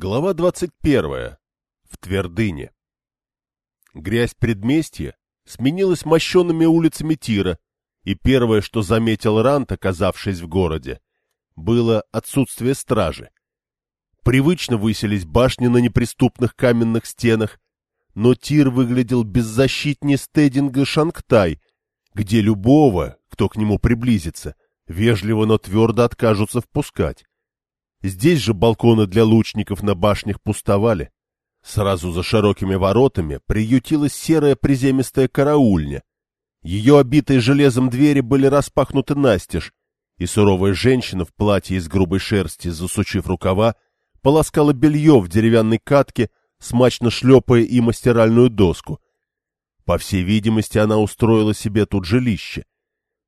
Глава 21. В Твердыне. Грязь предместья сменилась мощенными улицами Тира, и первое, что заметил Рант, оказавшись в городе, было отсутствие стражи. Привычно высились башни на неприступных каменных стенах, но Тир выглядел беззащитнее стединга Шангтай, где любого, кто к нему приблизится, вежливо, но твердо откажутся впускать. Здесь же балконы для лучников на башнях пустовали. Сразу за широкими воротами приютилась серая приземистая караульня. Ее обитые железом двери были распахнуты настежь, и суровая женщина в платье из грубой шерсти, засучив рукава, полоскала белье в деревянной катке, смачно шлепая и мастеральную доску. По всей видимости, она устроила себе тут жилище.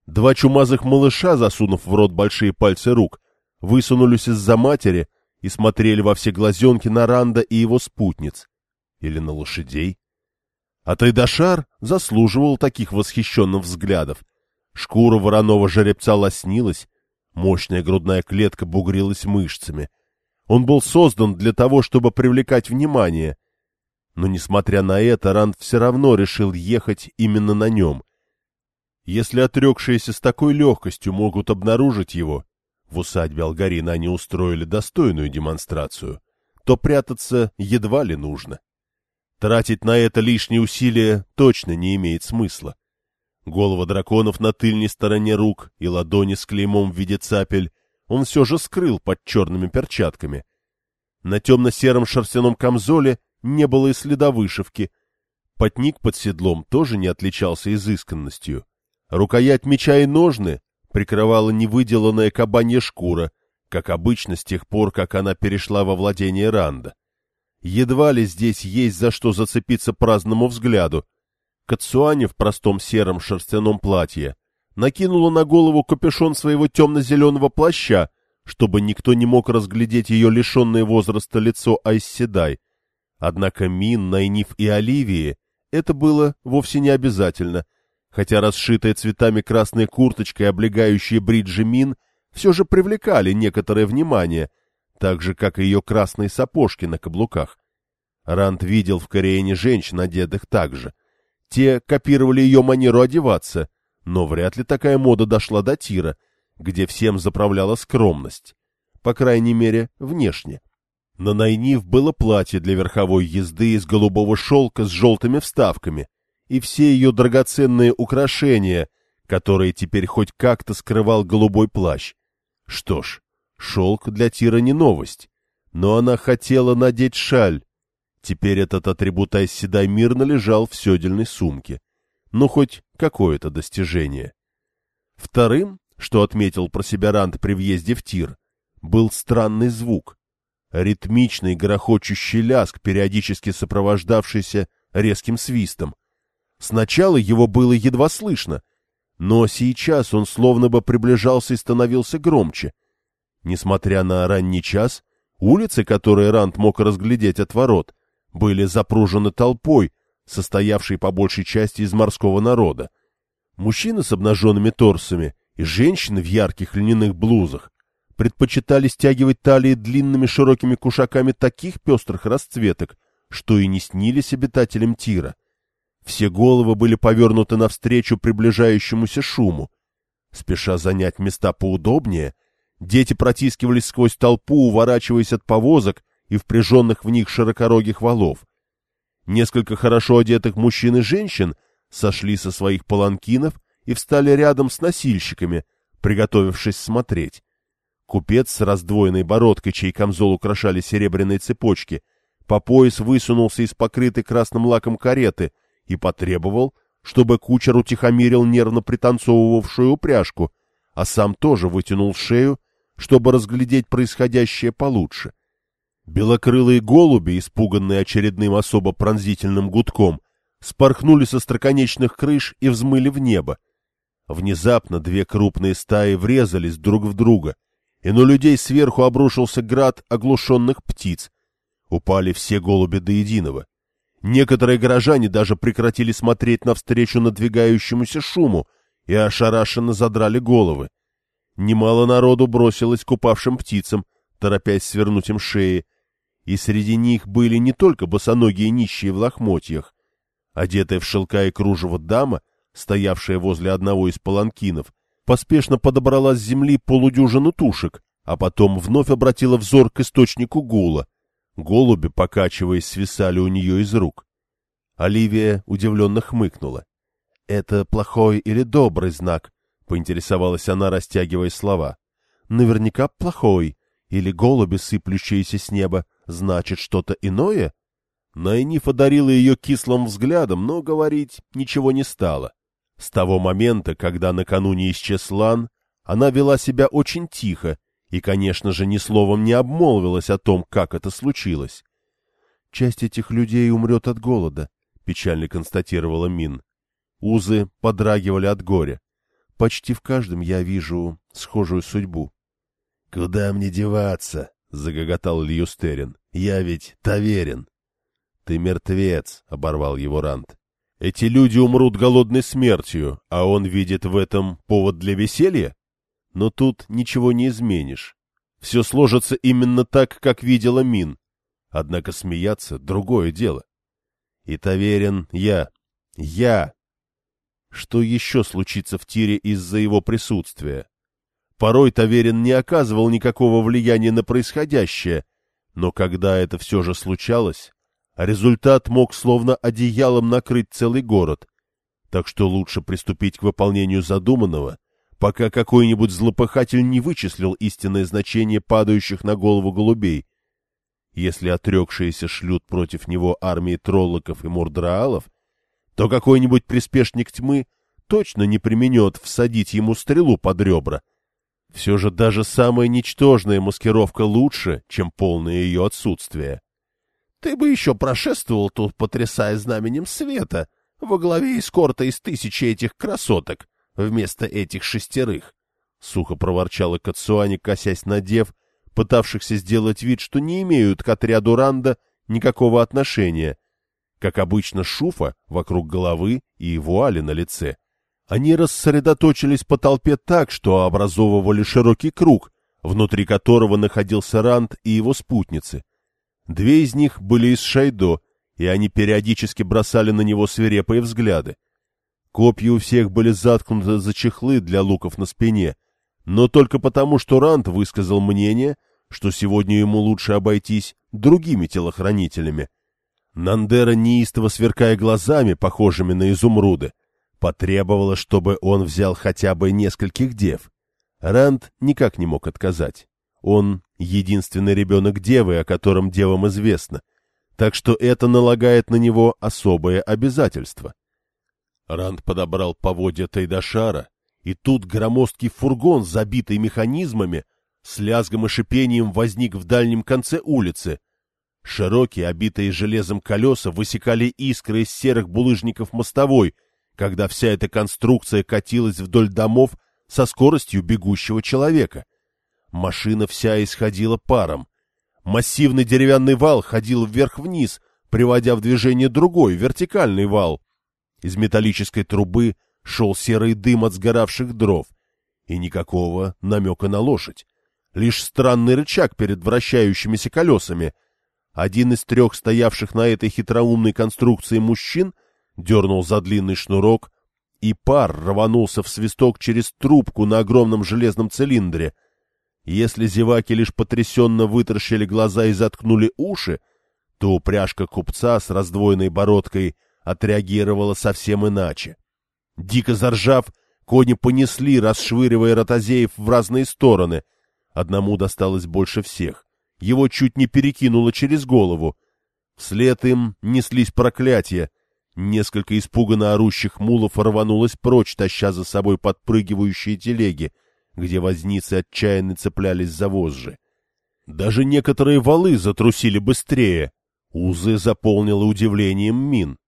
Два чумазых малыша, засунув в рот большие пальцы рук, высунулись из-за матери и смотрели во все глазенки на Ранда и его спутниц. Или на лошадей. А Тайдашар заслуживал таких восхищенных взглядов. Шкура вороного жеребца лоснилась, мощная грудная клетка бугрилась мышцами. Он был создан для того, чтобы привлекать внимание. Но, несмотря на это, Ранд все равно решил ехать именно на нем. Если отрекшиеся с такой легкостью могут обнаружить его, в усадьбе Алгарина они устроили достойную демонстрацию, то прятаться едва ли нужно. Тратить на это лишние усилия точно не имеет смысла. Голова драконов на тыльной стороне рук и ладони с клеймом в виде цапель он все же скрыл под черными перчатками. На темно-сером шерстяном камзоле не было и следа вышивки. Потник под седлом тоже не отличался изысканностью. Рукоять меча и ножны прикрывала невыделанная кабанья шкура, как обычно с тех пор, как она перешла во владение Ранда. Едва ли здесь есть за что зацепиться праздному взгляду. Кацуани в простом сером шерстяном платье накинула на голову капюшон своего темно-зеленого плаща, чтобы никто не мог разглядеть ее лишенное возраста лицо Айсседай. Однако Мин, Найниф и Оливии это было вовсе не обязательно — хотя расшитая цветами красная курточка и облегающие бриджи Мин все же привлекали некоторое внимание, так же, как и ее красные сапожки на каблуках. Ранд видел в Кореяне женщин, одетых так же. Те копировали ее манеру одеваться, но вряд ли такая мода дошла до Тира, где всем заправляла скромность. По крайней мере, внешне. На Найниф было платье для верховой езды из голубого шелка с желтыми вставками — и все ее драгоценные украшения, которые теперь хоть как-то скрывал голубой плащ. Что ж, шелк для Тира не новость, но она хотела надеть шаль. Теперь этот атрибут Айседай мирно лежал в седельной сумке. Ну, хоть какое-то достижение. Вторым, что отметил про себя Рант при въезде в Тир, был странный звук. Ритмичный грохочущий ляск, периодически сопровождавшийся резким свистом. Сначала его было едва слышно, но сейчас он словно бы приближался и становился громче. Несмотря на ранний час, улицы, которые Рант мог разглядеть от ворот, были запружены толпой, состоявшей по большей части из морского народа. Мужчины с обнаженными торсами и женщины в ярких льняных блузах предпочитали стягивать талии длинными широкими кушаками таких пестрых расцветок, что и не снились обитателям Тира. Все головы были повернуты навстречу приближающемуся шуму. Спеша занять места поудобнее, дети протискивались сквозь толпу, уворачиваясь от повозок и впряженных в них широкорогих валов. Несколько хорошо одетых мужчин и женщин сошли со своих паланкинов и встали рядом с носильщиками, приготовившись смотреть. Купец с раздвоенной бородкой, чей камзол украшали серебряные цепочки, по пояс высунулся из покрытой красным лаком кареты — и потребовал, чтобы кучер утихомирил нервно пританцовывавшую упряжку, а сам тоже вытянул шею, чтобы разглядеть происходящее получше. Белокрылые голуби, испуганные очередным особо пронзительным гудком, спорхнули со строконечных крыш и взмыли в небо. Внезапно две крупные стаи врезались друг в друга, и на людей сверху обрушился град оглушенных птиц. Упали все голуби до единого. Некоторые горожане даже прекратили смотреть навстречу надвигающемуся шуму и ошарашенно задрали головы. Немало народу бросилось к упавшим птицам, торопясь свернуть им шеи, и среди них были не только босоногие нищие в лохмотьях. Одетая в шелка и кружево дама, стоявшая возле одного из паланкинов, поспешно подобрала с земли полудюжину тушек, а потом вновь обратила взор к источнику гула. Голуби, покачиваясь, свисали у нее из рук. Оливия удивленно хмыкнула. — Это плохой или добрый знак? — поинтересовалась она, растягивая слова. — Наверняка плохой. Или голуби, сыплющиеся с неба, значит что-то иное? Найниф одарила ее кислым взглядом, но говорить ничего не стала. С того момента, когда накануне исчез Лан, она вела себя очень тихо и, конечно же, ни словом не обмолвилась о том, как это случилось. «Часть этих людей умрет от голода», — печально констатировала Мин. Узы подрагивали от горя. Почти в каждом я вижу схожую судьбу. — Куда мне деваться? — загоготал Льюстерин. — Я ведь таверен. — Ты мертвец, — оборвал его Рант. Эти люди умрут голодной смертью, а он видит в этом повод для веселья? Но тут ничего не изменишь. Все сложится именно так, как видела Мин. Однако смеяться — другое дело. И таверен я. Я. Что еще случится в тире из-за его присутствия? Порой Таверин не оказывал никакого влияния на происходящее, но когда это все же случалось, результат мог словно одеялом накрыть целый город. Так что лучше приступить к выполнению задуманного, пока какой-нибудь злопыхатель не вычислил истинное значение падающих на голову голубей. Если отрекшиеся шлют против него армии троллоков и мурдраалов, то какой-нибудь приспешник тьмы точно не применет всадить ему стрелу под ребра. Все же даже самая ничтожная маскировка лучше, чем полное ее отсутствие. Ты бы еще прошествовал тут, потрясая знаменем света, во главе эскорта из тысячи этих красоток, вместо этих шестерых. Сухо проворчала Кацуани, косясь на дев, пытавшихся сделать вид, что не имеют к отряду Ранда никакого отношения. Как обычно, шуфа вокруг головы и вуали на лице. Они рассредоточились по толпе так, что образовывали широкий круг, внутри которого находился Ранд и его спутницы. Две из них были из Шайдо, и они периодически бросали на него свирепые взгляды. Копья у всех были заткнуты за чехлы для луков на спине, но только потому, что Ранд высказал мнение, что сегодня ему лучше обойтись другими телохранителями. Нандера, неистово сверкая глазами, похожими на изумруды, потребовала, чтобы он взял хотя бы нескольких дев. Ранд никак не мог отказать. Он единственный ребенок девы, о котором девам известно, так что это налагает на него особое обязательство. Ранд подобрал поводья Тайдашара, и тут громоздкий фургон, забитый механизмами, с лязгом и шипением возник в дальнем конце улицы. Широкие, обитые железом колеса, высекали искры из серых булыжников мостовой, когда вся эта конструкция катилась вдоль домов со скоростью бегущего человека. Машина вся исходила паром. Массивный деревянный вал ходил вверх-вниз, приводя в движение другой, вертикальный вал. Из металлической трубы шел серый дым от сгоравших дров. И никакого намека на лошадь. Лишь странный рычаг перед вращающимися колесами. Один из трех стоявших на этой хитроумной конструкции мужчин дернул за длинный шнурок, и пар рванулся в свисток через трубку на огромном железном цилиндре — если зеваки лишь потрясенно вытаращили глаза и заткнули уши, то упряжка купца с раздвоенной бородкой отреагировала совсем иначе. Дико заржав, кони понесли, расшвыривая ротозеев в разные стороны. Одному досталось больше всех. Его чуть не перекинуло через голову. Вслед им неслись проклятия. Несколько испуганно орущих мулов рванулось прочь, таща за собой подпрыгивающие телеги — где возницы отчаянно цеплялись за вожжи. Даже некоторые валы затрусили быстрее. Узы заполнило удивлением мин.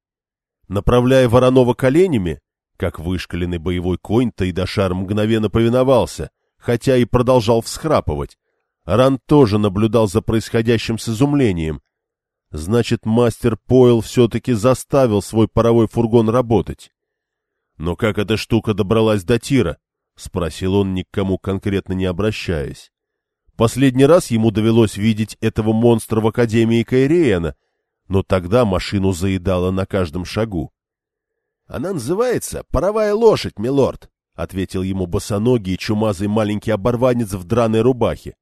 Направляя Воронова коленями, как вышкаленный боевой конь, Тайдашар мгновенно повиновался, хотя и продолжал всхрапывать. Ран тоже наблюдал за происходящим с изумлением. Значит, мастер Пойл все-таки заставил свой паровой фургон работать. Но как эта штука добралась до тира? — спросил он, ни к кому конкретно не обращаясь. последний раз ему довелось видеть этого монстра в Академии Кайриена, но тогда машину заедало на каждом шагу. — Она называется «Паровая лошадь, милорд», — ответил ему босоногий чумазый маленький оборванец в драной рубахе.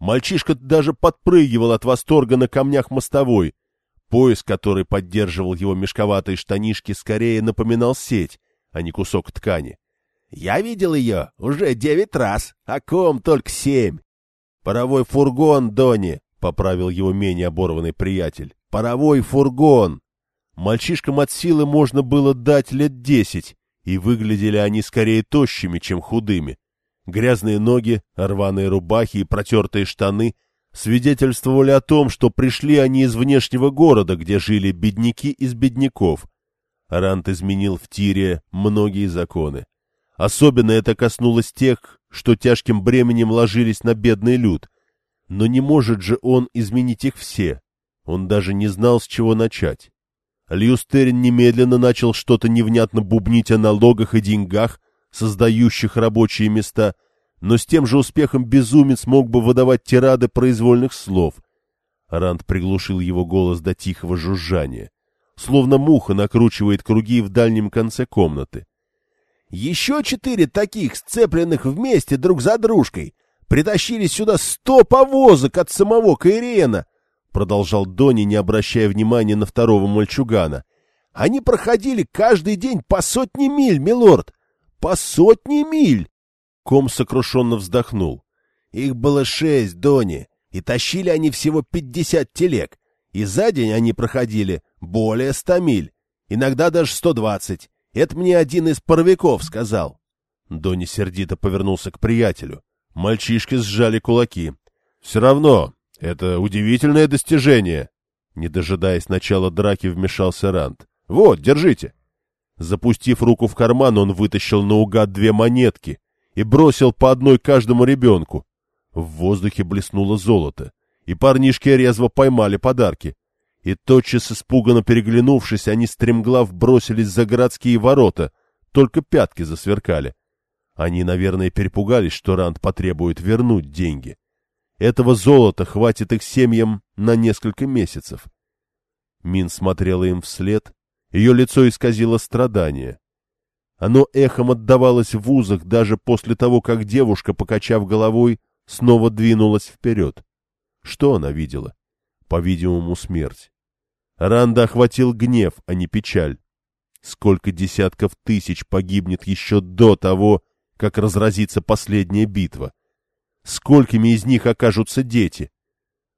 Мальчишка даже подпрыгивал от восторга на камнях мостовой. Пояс, который поддерживал его мешковатые штанишки, скорее напоминал сеть, а не кусок ткани. — Я видел ее уже девять раз, а ком только семь. — Паровой фургон, Дони, — поправил его менее оборванный приятель. — Паровой фургон. Мальчишкам от силы можно было дать лет десять, и выглядели они скорее тощими, чем худыми. Грязные ноги, рваные рубахи и протертые штаны свидетельствовали о том, что пришли они из внешнего города, где жили бедняки из бедняков. Рант изменил в Тире многие законы. Особенно это коснулось тех, что тяжким бременем ложились на бедный люд. Но не может же он изменить их все. Он даже не знал, с чего начать. Льюстерин немедленно начал что-то невнятно бубнить о налогах и деньгах, создающих рабочие места, но с тем же успехом безумец мог бы выдавать тирады произвольных слов. Ранд приглушил его голос до тихого жужжания, словно муха накручивает круги в дальнем конце комнаты. Еще четыре таких, сцепленных вместе друг за дружкой, притащили сюда сто повозок от самого Каириена, — продолжал Дони, не обращая внимания на второго мальчугана. — Они проходили каждый день по сотне миль, милорд! По сотне миль! Ком сокрушенно вздохнул. Их было шесть, Дони, и тащили они всего пятьдесят телег, и за день они проходили более ста миль, иногда даже сто двадцать. Это мне один из паровиков сказал. Донни сердито повернулся к приятелю. Мальчишки сжали кулаки. — Все равно, это удивительное достижение. Не дожидаясь начала драки, вмешался Ранд. — Вот, держите. Запустив руку в карман, он вытащил наугад две монетки и бросил по одной каждому ребенку. В воздухе блеснуло золото, и парнишки резво поймали подарки и тотчас, испуганно переглянувшись, они стремглав бросились за городские ворота, только пятки засверкали. Они, наверное, перепугались, что Ранд потребует вернуть деньги. Этого золота хватит их семьям на несколько месяцев. Мин смотрела им вслед, ее лицо исказило страдание. Оно эхом отдавалось в узах даже после того, как девушка, покачав головой, снова двинулась вперед. Что она видела? По-видимому, смерть. Ранда охватил гнев, а не печаль. Сколько десятков тысяч погибнет еще до того, как разразится последняя битва? Сколькими из них окажутся дети?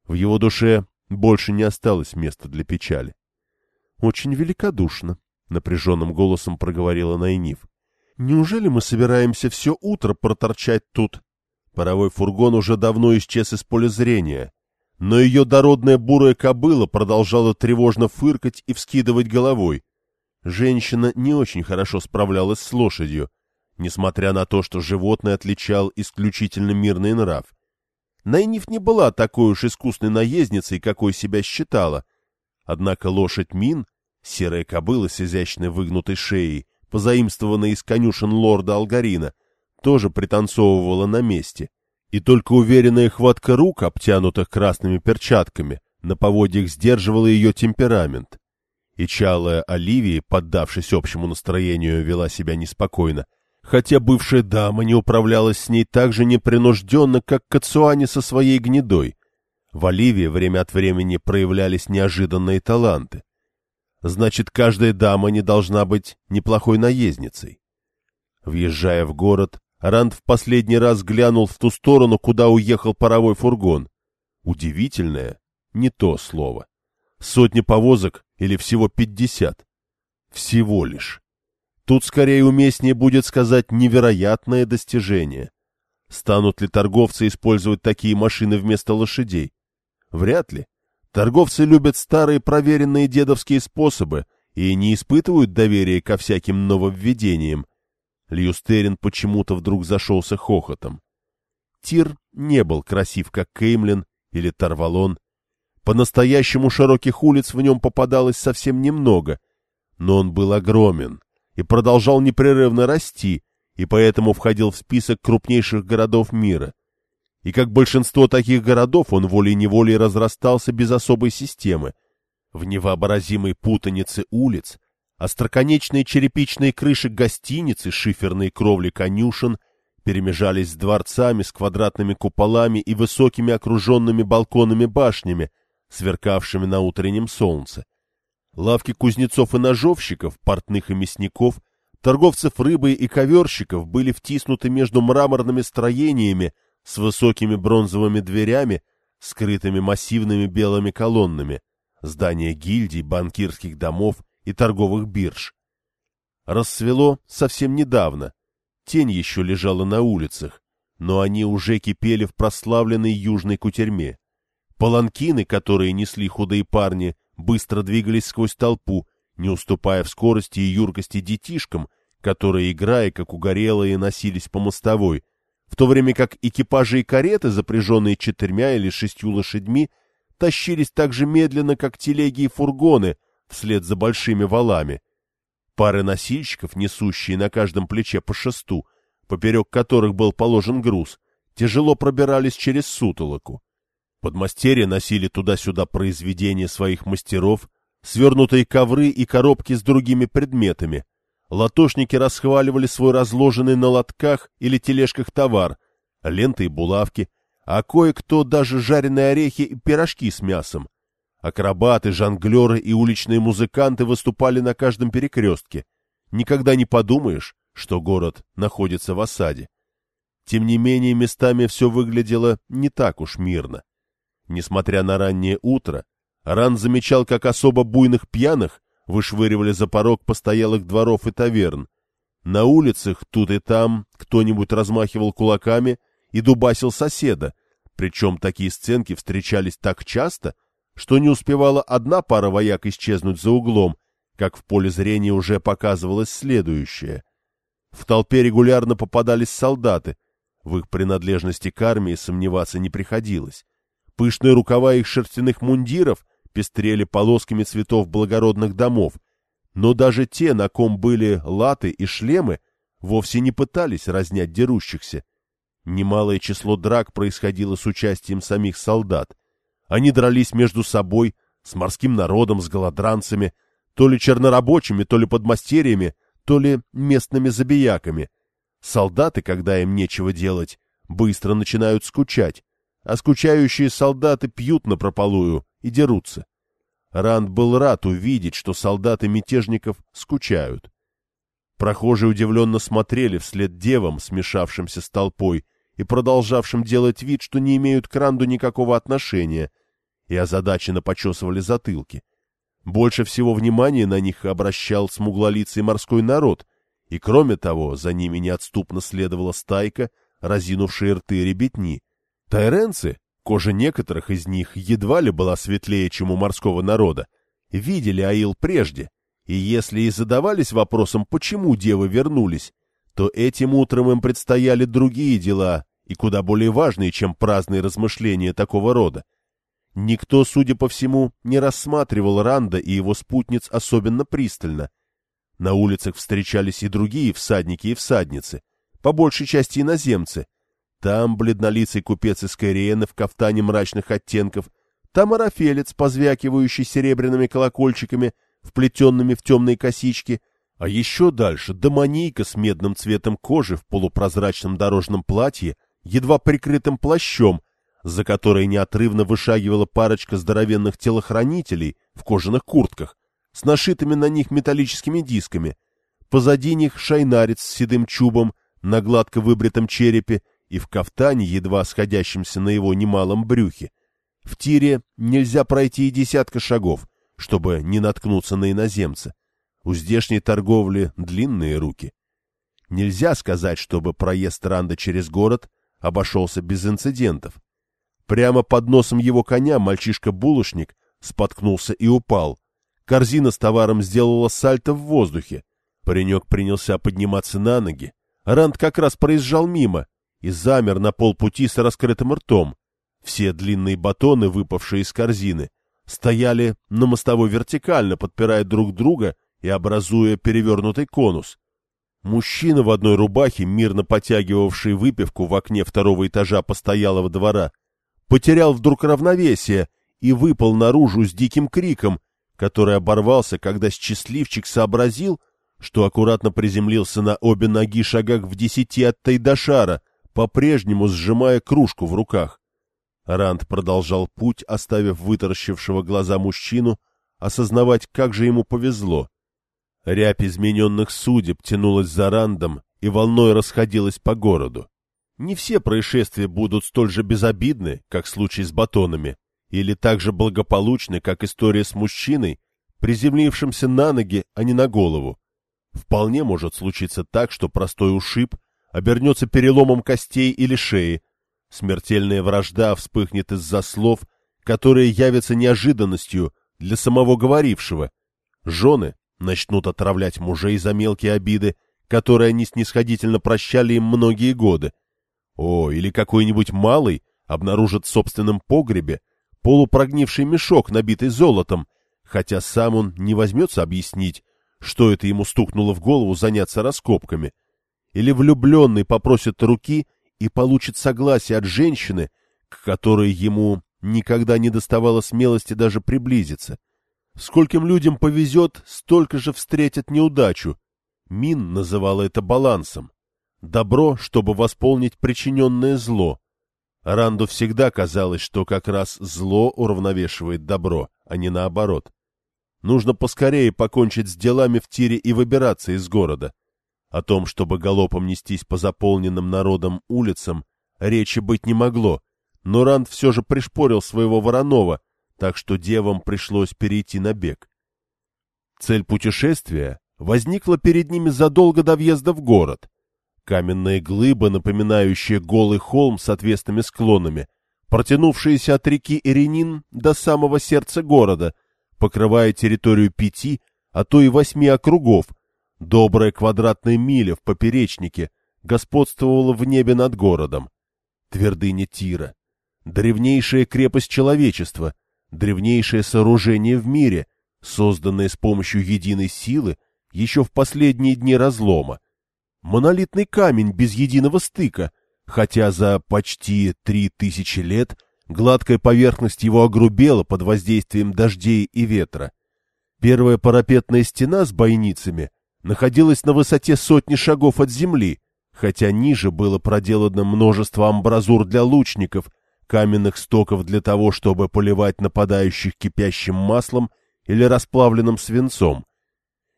В его душе больше не осталось места для печали. — Очень великодушно, — напряженным голосом проговорила Найниф. — Неужели мы собираемся все утро проторчать тут? Паровой фургон уже давно исчез из поля зрения но ее дородная бурая кобыла продолжала тревожно фыркать и вскидывать головой. Женщина не очень хорошо справлялась с лошадью, несмотря на то, что животное отличал исключительно мирный нрав. Найниф не была такой уж искусной наездницей, какой себя считала. Однако лошадь Мин, серая кобыла с изящной выгнутой шеей, позаимствованная из конюшен лорда Алгарина, тоже пританцовывала на месте — и только уверенная хватка рук, обтянутых красными перчатками, на поводьях сдерживала ее темперамент. И чалая Оливия, поддавшись общему настроению, вела себя неспокойно, хотя бывшая дама не управлялась с ней так же непринужденно, как Кацуани со своей гнедой. В Оливии время от времени проявлялись неожиданные таланты. Значит, каждая дама не должна быть неплохой наездницей. Въезжая в город, Ранд в последний раз глянул в ту сторону, куда уехал паровой фургон. Удивительное — не то слово. Сотни повозок или всего пятьдесят? Всего лишь. Тут скорее уместнее будет сказать невероятное достижение. Станут ли торговцы использовать такие машины вместо лошадей? Вряд ли. Торговцы любят старые проверенные дедовские способы и не испытывают доверия ко всяким нововведениям, Льюстерин почему-то вдруг зашелся хохотом. Тир не был красив, как Кеймлин или Тарвалон. По-настоящему широких улиц в нем попадалось совсем немного, но он был огромен и продолжал непрерывно расти, и поэтому входил в список крупнейших городов мира. И как большинство таких городов, он волей-неволей разрастался без особой системы. В невообразимой путанице улиц, остроконечные черепичные крыши гостиницы, шиферные кровли конюшен перемежались с дворцами, с квадратными куполами и высокими окруженными балконами башнями, сверкавшими на утреннем солнце. Лавки кузнецов и ножовщиков, портных и мясников, торговцев рыбой и коверщиков были втиснуты между мраморными строениями с высокими бронзовыми дверями, скрытыми массивными белыми колоннами, здания гильдий, банкирских домов и торговых бирж. Рассвело совсем недавно, тень еще лежала на улицах, но они уже кипели в прославленной южной кутерьме. Паланкины, которые несли худые парни, быстро двигались сквозь толпу, не уступая в скорости и юркости детишкам, которые, играя, как угорелые, носились по мостовой, в то время как экипажи и кареты, запряженные четырьмя или шестью лошадьми, тащились так же медленно, как телеги и фургоны, вслед за большими валами. Пары носильщиков, несущие на каждом плече по шесту, поперек которых был положен груз, тяжело пробирались через сутолоку. Подмастерья носили туда-сюда произведения своих мастеров, свернутые ковры и коробки с другими предметами. Латошники расхваливали свой разложенный на лотках или тележках товар, ленты и булавки, а кое-кто даже жареные орехи и пирожки с мясом. Акробаты, жонглеры и уличные музыканты выступали на каждом перекрестке. Никогда не подумаешь, что город находится в осаде. Тем не менее, местами все выглядело не так уж мирно. Несмотря на раннее утро, Ран замечал, как особо буйных пьяных вышвыривали за порог постоялых дворов и таверн. На улицах тут и там кто-нибудь размахивал кулаками и дубасил соседа, причем такие сценки встречались так часто, что не успевала одна пара вояк исчезнуть за углом, как в поле зрения уже показывалось следующее. В толпе регулярно попадались солдаты, в их принадлежности к армии сомневаться не приходилось. Пышные рукава их шерстяных мундиров пестрели полосками цветов благородных домов, но даже те, на ком были латы и шлемы, вовсе не пытались разнять дерущихся. Немалое число драк происходило с участием самих солдат. Они дрались между собой, с морским народом, с голодранцами, то ли чернорабочими, то ли подмастерьями, то ли местными забияками. Солдаты, когда им нечего делать, быстро начинают скучать, а скучающие солдаты пьют напропалую и дерутся. Ранд был рад увидеть, что солдаты мятежников скучают. Прохожие удивленно смотрели вслед девам, смешавшимся с толпой, и продолжавшим делать вид, что не имеют к Ранду никакого отношения, и озадаченно почесывали затылки. Больше всего внимания на них обращал смуглолицый морской народ, и, кроме того, за ними неотступно следовала стайка, разинувшие рты ребятни — Тайренцы, кожа некоторых из них едва ли была светлее, чем у морского народа, видели Аил прежде, и если и задавались вопросом, почему девы вернулись, то этим утром им предстояли другие дела и куда более важные, чем праздные размышления такого рода. Никто, судя по всему, не рассматривал Ранда и его спутниц особенно пристально. На улицах встречались и другие всадники и всадницы, по большей части иноземцы — там бледнолицый купец из Каириена в кафтане мрачных оттенков, там арафелец, позвякивающий серебряными колокольчиками, вплетенными в темные косички, а еще дальше домонийка с медным цветом кожи в полупрозрачном дорожном платье, едва прикрытым плащом, за которой неотрывно вышагивала парочка здоровенных телохранителей в кожаных куртках, с нашитыми на них металлическими дисками. Позади них шайнарец с седым чубом на гладко выбритом черепе и в кафтане, едва сходящемся на его немалом брюхе. В тире нельзя пройти и десятка шагов, чтобы не наткнуться на иноземца. У здешней торговли длинные руки. Нельзя сказать, чтобы проезд Ранда через город обошелся без инцидентов. Прямо под носом его коня мальчишка-булочник споткнулся и упал. Корзина с товаром сделала сальто в воздухе. Паренек принялся подниматься на ноги. Ранд как раз проезжал мимо, и замер на полпути с раскрытым ртом. Все длинные батоны, выпавшие из корзины, стояли на мостовой вертикально, подпирая друг друга и образуя перевернутый конус. Мужчина в одной рубахе, мирно потягивавший выпивку в окне второго этажа постоялого двора, потерял вдруг равновесие и выпал наружу с диким криком, который оборвался, когда счастливчик сообразил, что аккуратно приземлился на обе ноги шагах в десяти от Тайдашара, по-прежнему сжимая кружку в руках. Ранд продолжал путь, оставив вытаращившего глаза мужчину, осознавать, как же ему повезло. Рябь измененных судеб тянулась за рандом и волной расходилась по городу. Не все происшествия будут столь же безобидны, как случай с батонами, или так же благополучны, как история с мужчиной, приземлившимся на ноги, а не на голову. Вполне может случиться так, что простой ушиб обернется переломом костей или шеи, смертельная вражда вспыхнет из-за слов, которые явятся неожиданностью для самого говорившего. Жены начнут отравлять мужей за мелкие обиды, которые они снисходительно прощали им многие годы. О, или какой-нибудь малый обнаружит в собственном погребе полупрогнивший мешок, набитый золотом, хотя сам он не возьмется объяснить, что это ему стукнуло в голову заняться раскопками. Или влюбленный попросит руки и получит согласие от женщины, к которой ему никогда не доставало смелости даже приблизиться. Скольким людям повезет, столько же встретят неудачу. Мин называла это балансом. Добро, чтобы восполнить причиненное зло. Ранду всегда казалось, что как раз зло уравновешивает добро, а не наоборот. Нужно поскорее покончить с делами в тире и выбираться из города. О том, чтобы галопом нестись по заполненным народом улицам, речи быть не могло, но Ранд все же пришпорил своего Воронова, так что девам пришлось перейти на бег. Цель путешествия возникла перед ними задолго до въезда в город. Каменные глыбы, напоминающие голый холм с отвесными склонами, протянувшиеся от реки Иринин до самого сердца города, покрывая территорию пяти, а то и восьми округов, добрая квадратная миля в поперечнике господствовала в небе над городом. Твердыня Тира, древнейшая крепость человечества, древнейшее сооружение в мире, созданное с помощью единой силы еще в последние дни разлома. Монолитный камень без единого стыка, хотя за почти три тысячи лет гладкая поверхность его огрубела под воздействием дождей и ветра. Первая парапетная стена с бойницами находилась на высоте сотни шагов от земли, хотя ниже было проделано множество амбразур для лучников каменных стоков для того, чтобы поливать нападающих кипящим маслом или расплавленным свинцом.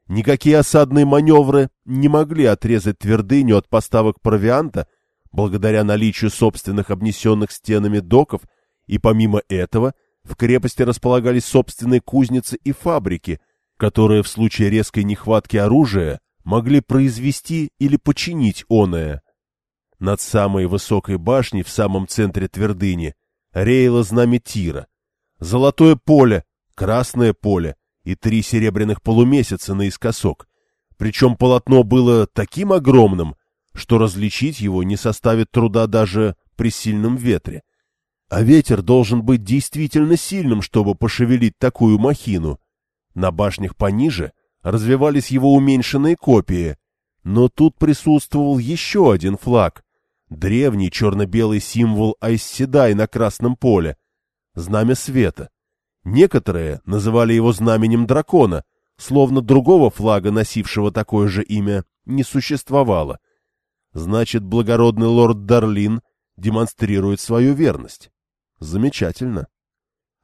Никакие осадные маневры не могли отрезать твердыню от поставок провианта, благодаря наличию собственных обнесенных стенами доков, и помимо этого в крепости располагались собственные кузницы и фабрики, которые в случае резкой нехватки оружия могли произвести или починить оное. Над самой высокой башней в самом центре твердыни реяло знамя Тира. Золотое поле, красное поле и три серебряных полумесяца наискосок. Причем полотно было таким огромным, что различить его не составит труда даже при сильном ветре. А ветер должен быть действительно сильным, чтобы пошевелить такую махину. На башнях пониже развивались его уменьшенные копии, но тут присутствовал еще один флаг, Древний черно-белый символ Айсседай на красном поле. Знамя света. Некоторые называли его знаменем дракона, словно другого флага, носившего такое же имя, не существовало. Значит, благородный лорд Дарлин демонстрирует свою верность. Замечательно.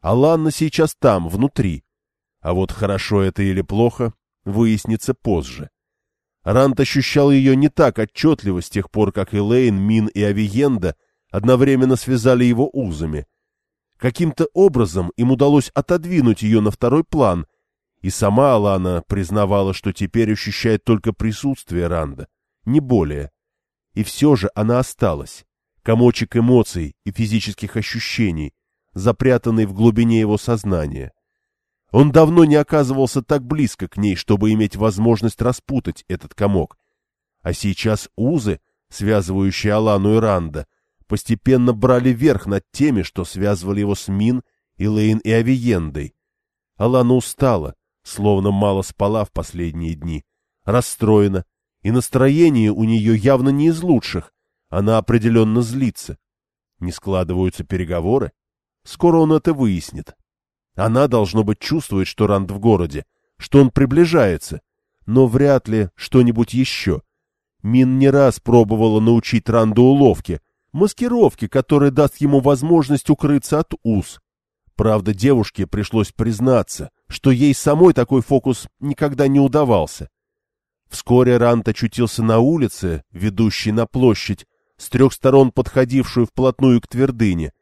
Аланна сейчас там, внутри. А вот хорошо это или плохо, выяснится позже. Рант ощущал ее не так отчетливо с тех пор, как Элейн, Мин и Авиенда одновременно связали его узами. Каким-то образом им удалось отодвинуть ее на второй план, и сама Алана признавала, что теперь ощущает только присутствие Ранда, не более. И все же она осталась, комочек эмоций и физических ощущений, запрятанный в глубине его сознания. Он давно не оказывался так близко к ней, чтобы иметь возможность распутать этот комок. А сейчас узы, связывающие Алану и Ранда, постепенно брали верх над теми, что связывали его с Мин, Илэйн и Авиендой. Алана устала, словно мало спала в последние дни, расстроена И настроение у нее явно не из лучших. Она определенно злится. Не складываются переговоры? Скоро он это выяснит. Она, должно быть, чувствует, что Ранд в городе, что он приближается, но вряд ли что-нибудь еще. Мин не раз пробовала научить Ранду уловки, маскировки, которая даст ему возможность укрыться от уз. Правда, девушке пришлось признаться, что ей самой такой фокус никогда не удавался. Вскоре Рант очутился на улице, ведущей на площадь, с трех сторон подходившую вплотную к твердыне,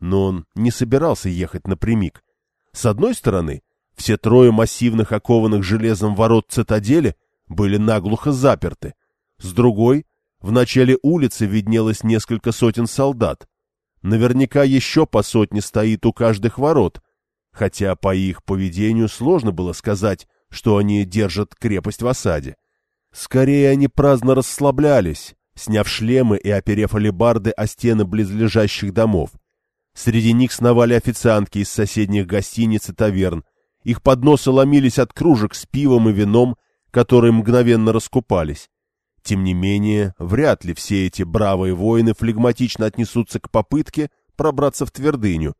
но он не собирался ехать напрямик. С одной стороны, все трое массивных окованных железом ворот цитадели были наглухо заперты. С другой, в начале улицы виднелось несколько сотен солдат. Наверняка еще по сотне стоит у каждых ворот, хотя по их поведению сложно было сказать, что они держат крепость в осаде. Скорее, они праздно расслаблялись, сняв шлемы и оперев алебарды о стены близлежащих домов. Среди них сновали официантки из соседних гостиниц и таверн. Их подносы ломились от кружек с пивом и вином, которые мгновенно раскупались. Тем не менее, вряд ли все эти бравые воины флегматично отнесутся к попытке пробраться в твердыню.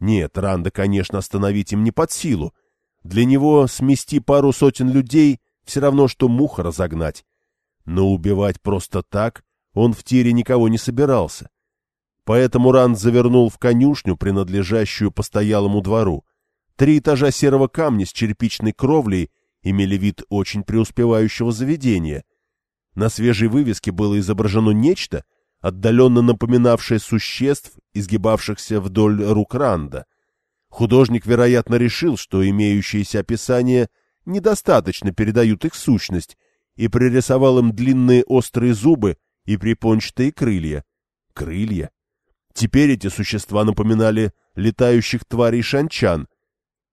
Нет, Ранда, конечно, остановить им не под силу. Для него смести пару сотен людей все равно, что муха разогнать. Но убивать просто так он в тире никого не собирался. Поэтому Ранд завернул в конюшню, принадлежащую постоялому двору. Три этажа серого камня с черепичной кровлей имели вид очень преуспевающего заведения. На свежей вывеске было изображено нечто, отдаленно напоминавшее существ, изгибавшихся вдоль рук Ранда. Художник, вероятно, решил, что имеющиеся описания недостаточно передают их сущность, и пририсовал им длинные острые зубы и припончатые крылья. Крылья? Теперь эти существа напоминали летающих тварей шанчан.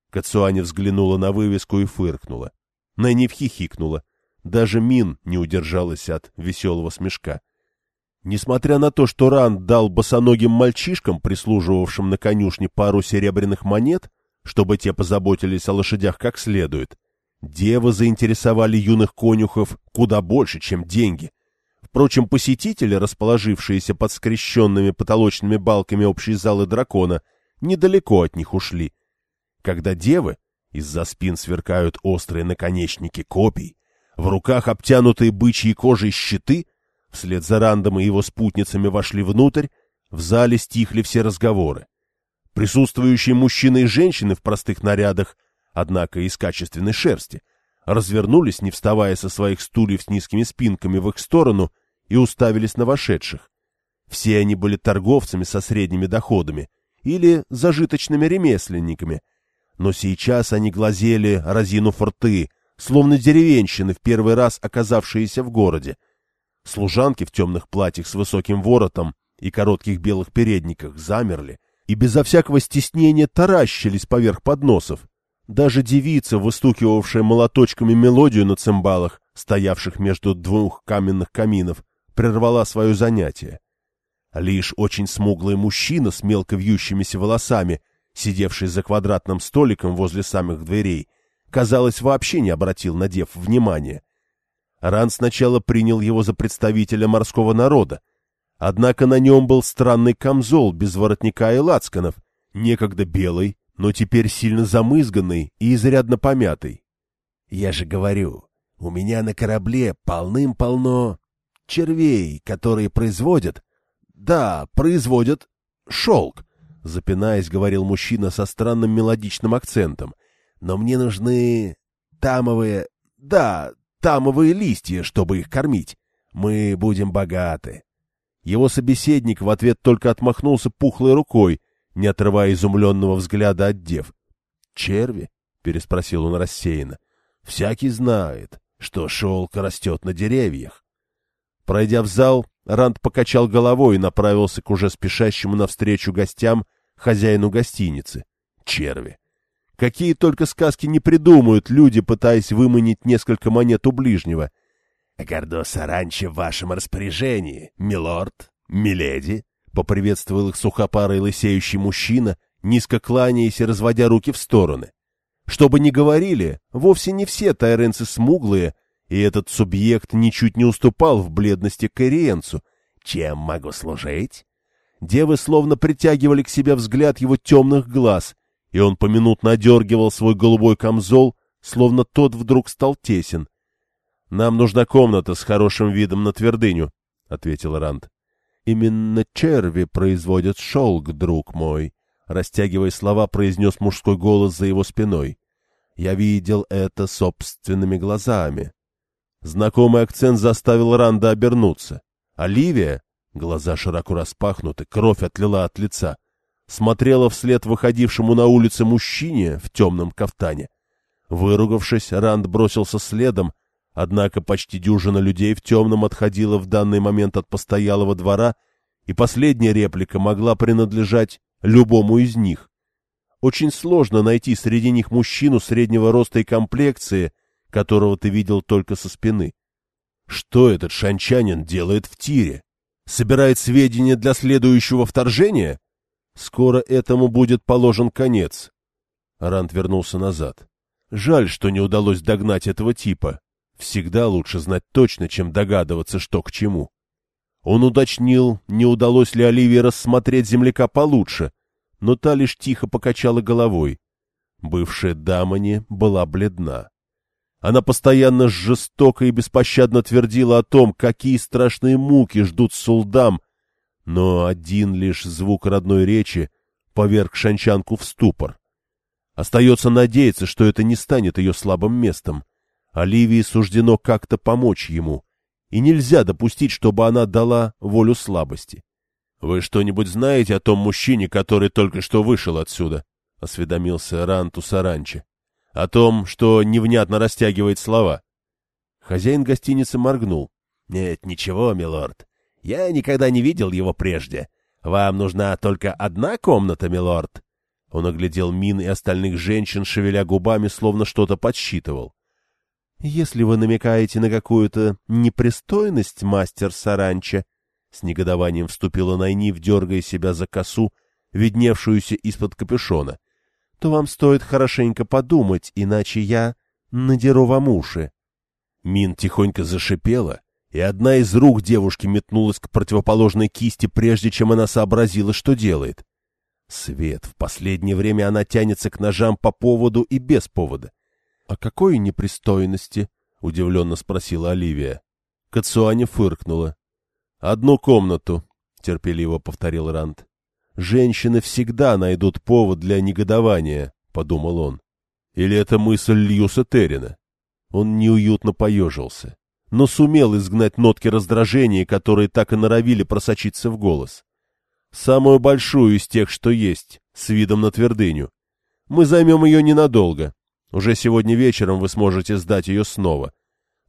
Кацуани взглянула на вывеску и фыркнула. Найниф хихикнула. Даже Мин не удержалась от веселого смешка. Несмотря на то, что Ран дал босоногим мальчишкам, прислуживавшим на конюшне пару серебряных монет, чтобы те позаботились о лошадях как следует, девы заинтересовали юных конюхов куда больше, чем деньги. Впрочем, посетители, расположившиеся под скрещенными потолочными балками общей залы дракона, недалеко от них ушли. Когда девы, из-за спин сверкают острые наконечники копий, в руках обтянутые бычьей кожей щиты, вслед за Рандом и его спутницами вошли внутрь, в зале стихли все разговоры. Присутствующие мужчины и женщины в простых нарядах, однако из качественной шерсти, развернулись, не вставая со своих стульев с низкими спинками в их сторону и уставились на вошедших. Все они были торговцами со средними доходами или зажиточными ремесленниками, но сейчас они глазели, разинув рты, словно деревенщины, в первый раз оказавшиеся в городе. Служанки в темных платьях с высоким воротом и коротких белых передниках замерли и безо всякого стеснения таращились поверх подносов. Даже девица, выстукивавшая молоточками мелодию на цимбалах, стоявших между двух каменных каминов, прервала свое занятие. Лишь очень смуглый мужчина с мелко вьющимися волосами, сидевший за квадратным столиком возле самых дверей, казалось, вообще не обратил на дев внимания. Ран сначала принял его за представителя морского народа, однако на нем был странный камзол без воротника и лацканов, некогда белый, но теперь сильно замызганный и изрядно помятый. — Я же говорю, у меня на корабле полным-полно червей, которые производят... Да, производят шелк, — запинаясь, говорил мужчина со странным мелодичным акцентом. Но мне нужны тамовые... Да, тамовые листья, чтобы их кормить. Мы будем богаты. Его собеседник в ответ только отмахнулся пухлой рукой, не отрывая изумленного взгляда от дев. — Черви? — переспросил он рассеянно. — Всякий знает, что шелк растет на деревьях. Пройдя в зал, Ранд покачал головой и направился к уже спешащему навстречу гостям хозяину гостиницы. Черви. Какие только сказки не придумают люди, пытаясь выманить несколько монет у ближнего. — Гордоса раньше в вашем распоряжении, милорд, миледи, — поприветствовал их сухопарый лысеющий мужчина, низко кланяясь и разводя руки в стороны. Что бы ни говорили, вовсе не все тайренцы смуглые и этот субъект ничуть не уступал в бледности Кориенцу. «Чем могу служить?» Девы словно притягивали к себе взгляд его темных глаз, и он поминутно одергивал свой голубой камзол, словно тот вдруг стал тесен. — Нам нужна комната с хорошим видом на твердыню, — ответил Ранд. — Именно черви производят шелк, друг мой, — растягивая слова, произнес мужской голос за его спиной. — Я видел это собственными глазами. Знакомый акцент заставил Ранда обернуться. Оливия, глаза широко распахнуты, кровь отлила от лица, смотрела вслед выходившему на улице мужчине в темном кафтане. Выругавшись, Ранд бросился следом, однако почти дюжина людей в темном отходила в данный момент от постоялого двора, и последняя реплика могла принадлежать любому из них. Очень сложно найти среди них мужчину среднего роста и комплекции, которого ты видел только со спины. Что этот шанчанин делает в тире? Собирает сведения для следующего вторжения? Скоро этому будет положен конец. Рант вернулся назад. Жаль, что не удалось догнать этого типа. Всегда лучше знать точно, чем догадываться, что к чему. Он уточнил, не удалось ли Оливии рассмотреть земляка получше, но та лишь тихо покачала головой. Бывшая дамани была бледна. Она постоянно жестоко и беспощадно твердила о том, какие страшные муки ждут сулдам, но один лишь звук родной речи поверг шанчанку в ступор. Остается надеяться, что это не станет ее слабым местом. Оливии суждено как-то помочь ему, и нельзя допустить, чтобы она дала волю слабости. — Вы что-нибудь знаете о том мужчине, который только что вышел отсюда? — осведомился Ранту Саранчи о том, что невнятно растягивает слова. Хозяин гостиницы моргнул. — Нет, ничего, милорд. Я никогда не видел его прежде. Вам нужна только одна комната, милорд? Он оглядел Мин и остальных женщин, шевеля губами, словно что-то подсчитывал. — Если вы намекаете на какую-то непристойность, мастер Саранча, с негодованием вступила Найниф, дергая себя за косу, видневшуюся из-под капюшона — то вам стоит хорошенько подумать, иначе я надеру вам уши. Мин тихонько зашипела, и одна из рук девушки метнулась к противоположной кисти, прежде чем она сообразила, что делает. Свет, в последнее время она тянется к ножам по поводу и без повода. — О какой непристойности? — удивленно спросила Оливия. Кацуаня фыркнула. — Одну комнату, — терпеливо повторил Ранд. Женщины всегда найдут повод для негодования, — подумал он. Или это мысль Льюса Террина? Он неуютно поежился, но сумел изгнать нотки раздражения, которые так и норовили просочиться в голос. Самую большую из тех, что есть, с видом на твердыню. Мы займем ее ненадолго. Уже сегодня вечером вы сможете сдать ее снова.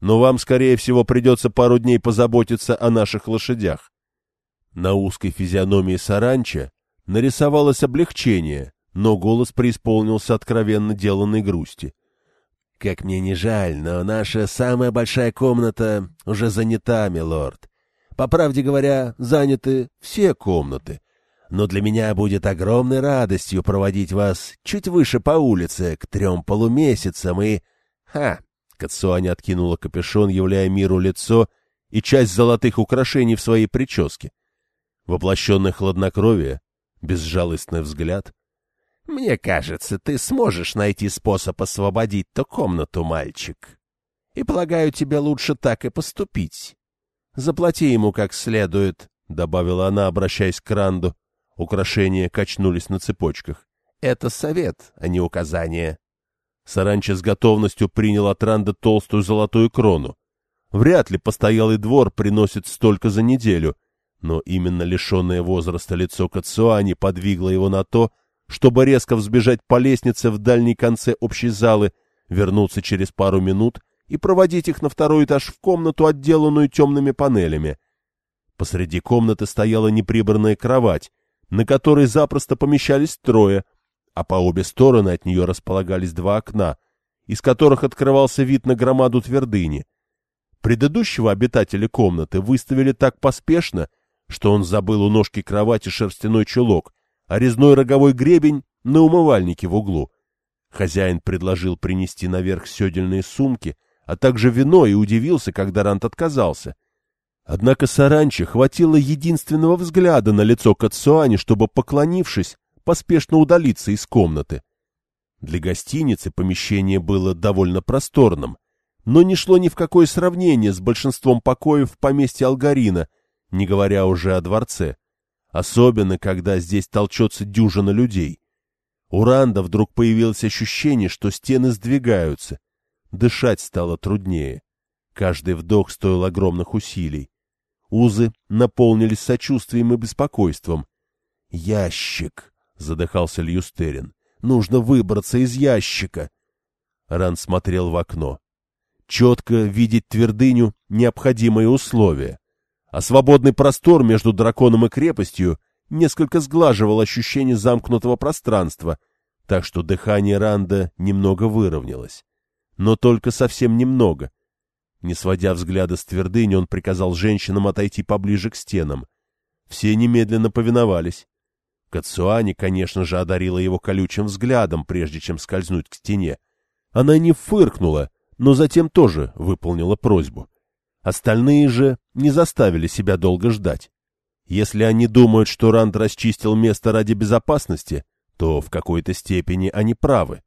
Но вам, скорее всего, придется пару дней позаботиться о наших лошадях. На узкой физиономии Саранча нарисовалось облегчение, но голос преисполнился откровенно деланной грусти. — Как мне не жаль, но наша самая большая комната уже занята, милорд. По правде говоря, заняты все комнаты. Но для меня будет огромной радостью проводить вас чуть выше по улице, к трем полумесяцам и... Ха! Кацуаня откинула капюшон, являя миру лицо и часть золотых украшений в своей прическе. Воплощенное хладнокровие, безжалостный взгляд. — Мне кажется, ты сможешь найти способ освободить ту комнату, мальчик. И, полагаю, тебе лучше так и поступить. Заплати ему как следует, — добавила она, обращаясь к Ранду. Украшения качнулись на цепочках. — Это совет, а не указание. Саранча с готовностью принял от Ранда толстую золотую крону. Вряд ли постоялый двор приносит столько за неделю, но именно лишенное возраста лицо Кацуани подвигло его на то, чтобы резко взбежать по лестнице в дальней конце общей залы, вернуться через пару минут и проводить их на второй этаж в комнату, отделанную темными панелями. Посреди комнаты стояла неприбранная кровать, на которой запросто помещались трое, а по обе стороны от нее располагались два окна, из которых открывался вид на громаду твердыни. Предыдущего обитателя комнаты выставили так поспешно, что он забыл у ножки кровати шерстяной чулок, а резной роговой гребень на умывальнике в углу. Хозяин предложил принести наверх седельные сумки, а также вино и удивился, когда Рант отказался. Однако Саранче хватило единственного взгляда на лицо Кацуани, чтобы, поклонившись, поспешно удалиться из комнаты. Для гостиницы помещение было довольно просторным, но не шло ни в какое сравнение с большинством покоев в поместье Алгарина, не говоря уже о дворце, особенно когда здесь толчется дюжина людей. У Ранда вдруг появилось ощущение, что стены сдвигаются. Дышать стало труднее. Каждый вдох стоил огромных усилий. Узы наполнились сочувствием и беспокойством. «Ящик!» — задыхался Льюстерин. «Нужно выбраться из ящика!» Ранд смотрел в окно. Четко видеть твердыню — необходимое условие. А свободный простор между драконом и крепостью несколько сглаживал ощущение замкнутого пространства, так что дыхание Ранда немного выровнялось. Но только совсем немного — не сводя взгляда с твердыни, он приказал женщинам отойти поближе к стенам. Все немедленно повиновались. Кацуани, конечно же, одарила его колючим взглядом, прежде чем скользнуть к стене. Она не фыркнула, но затем тоже выполнила просьбу. Остальные же не заставили себя долго ждать. Если они думают, что Ранд расчистил место ради безопасности, то в какой-то степени они правы.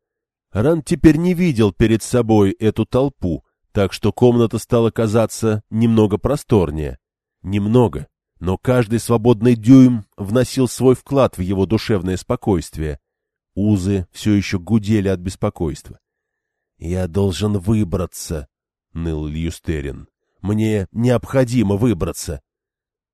Ранд теперь не видел перед собой эту толпу, так что комната стала казаться немного просторнее. Немного, но каждый свободный дюйм вносил свой вклад в его душевное спокойствие. Узы все еще гудели от беспокойства. — Я должен выбраться, — ныл Льюстерин. — Мне необходимо выбраться.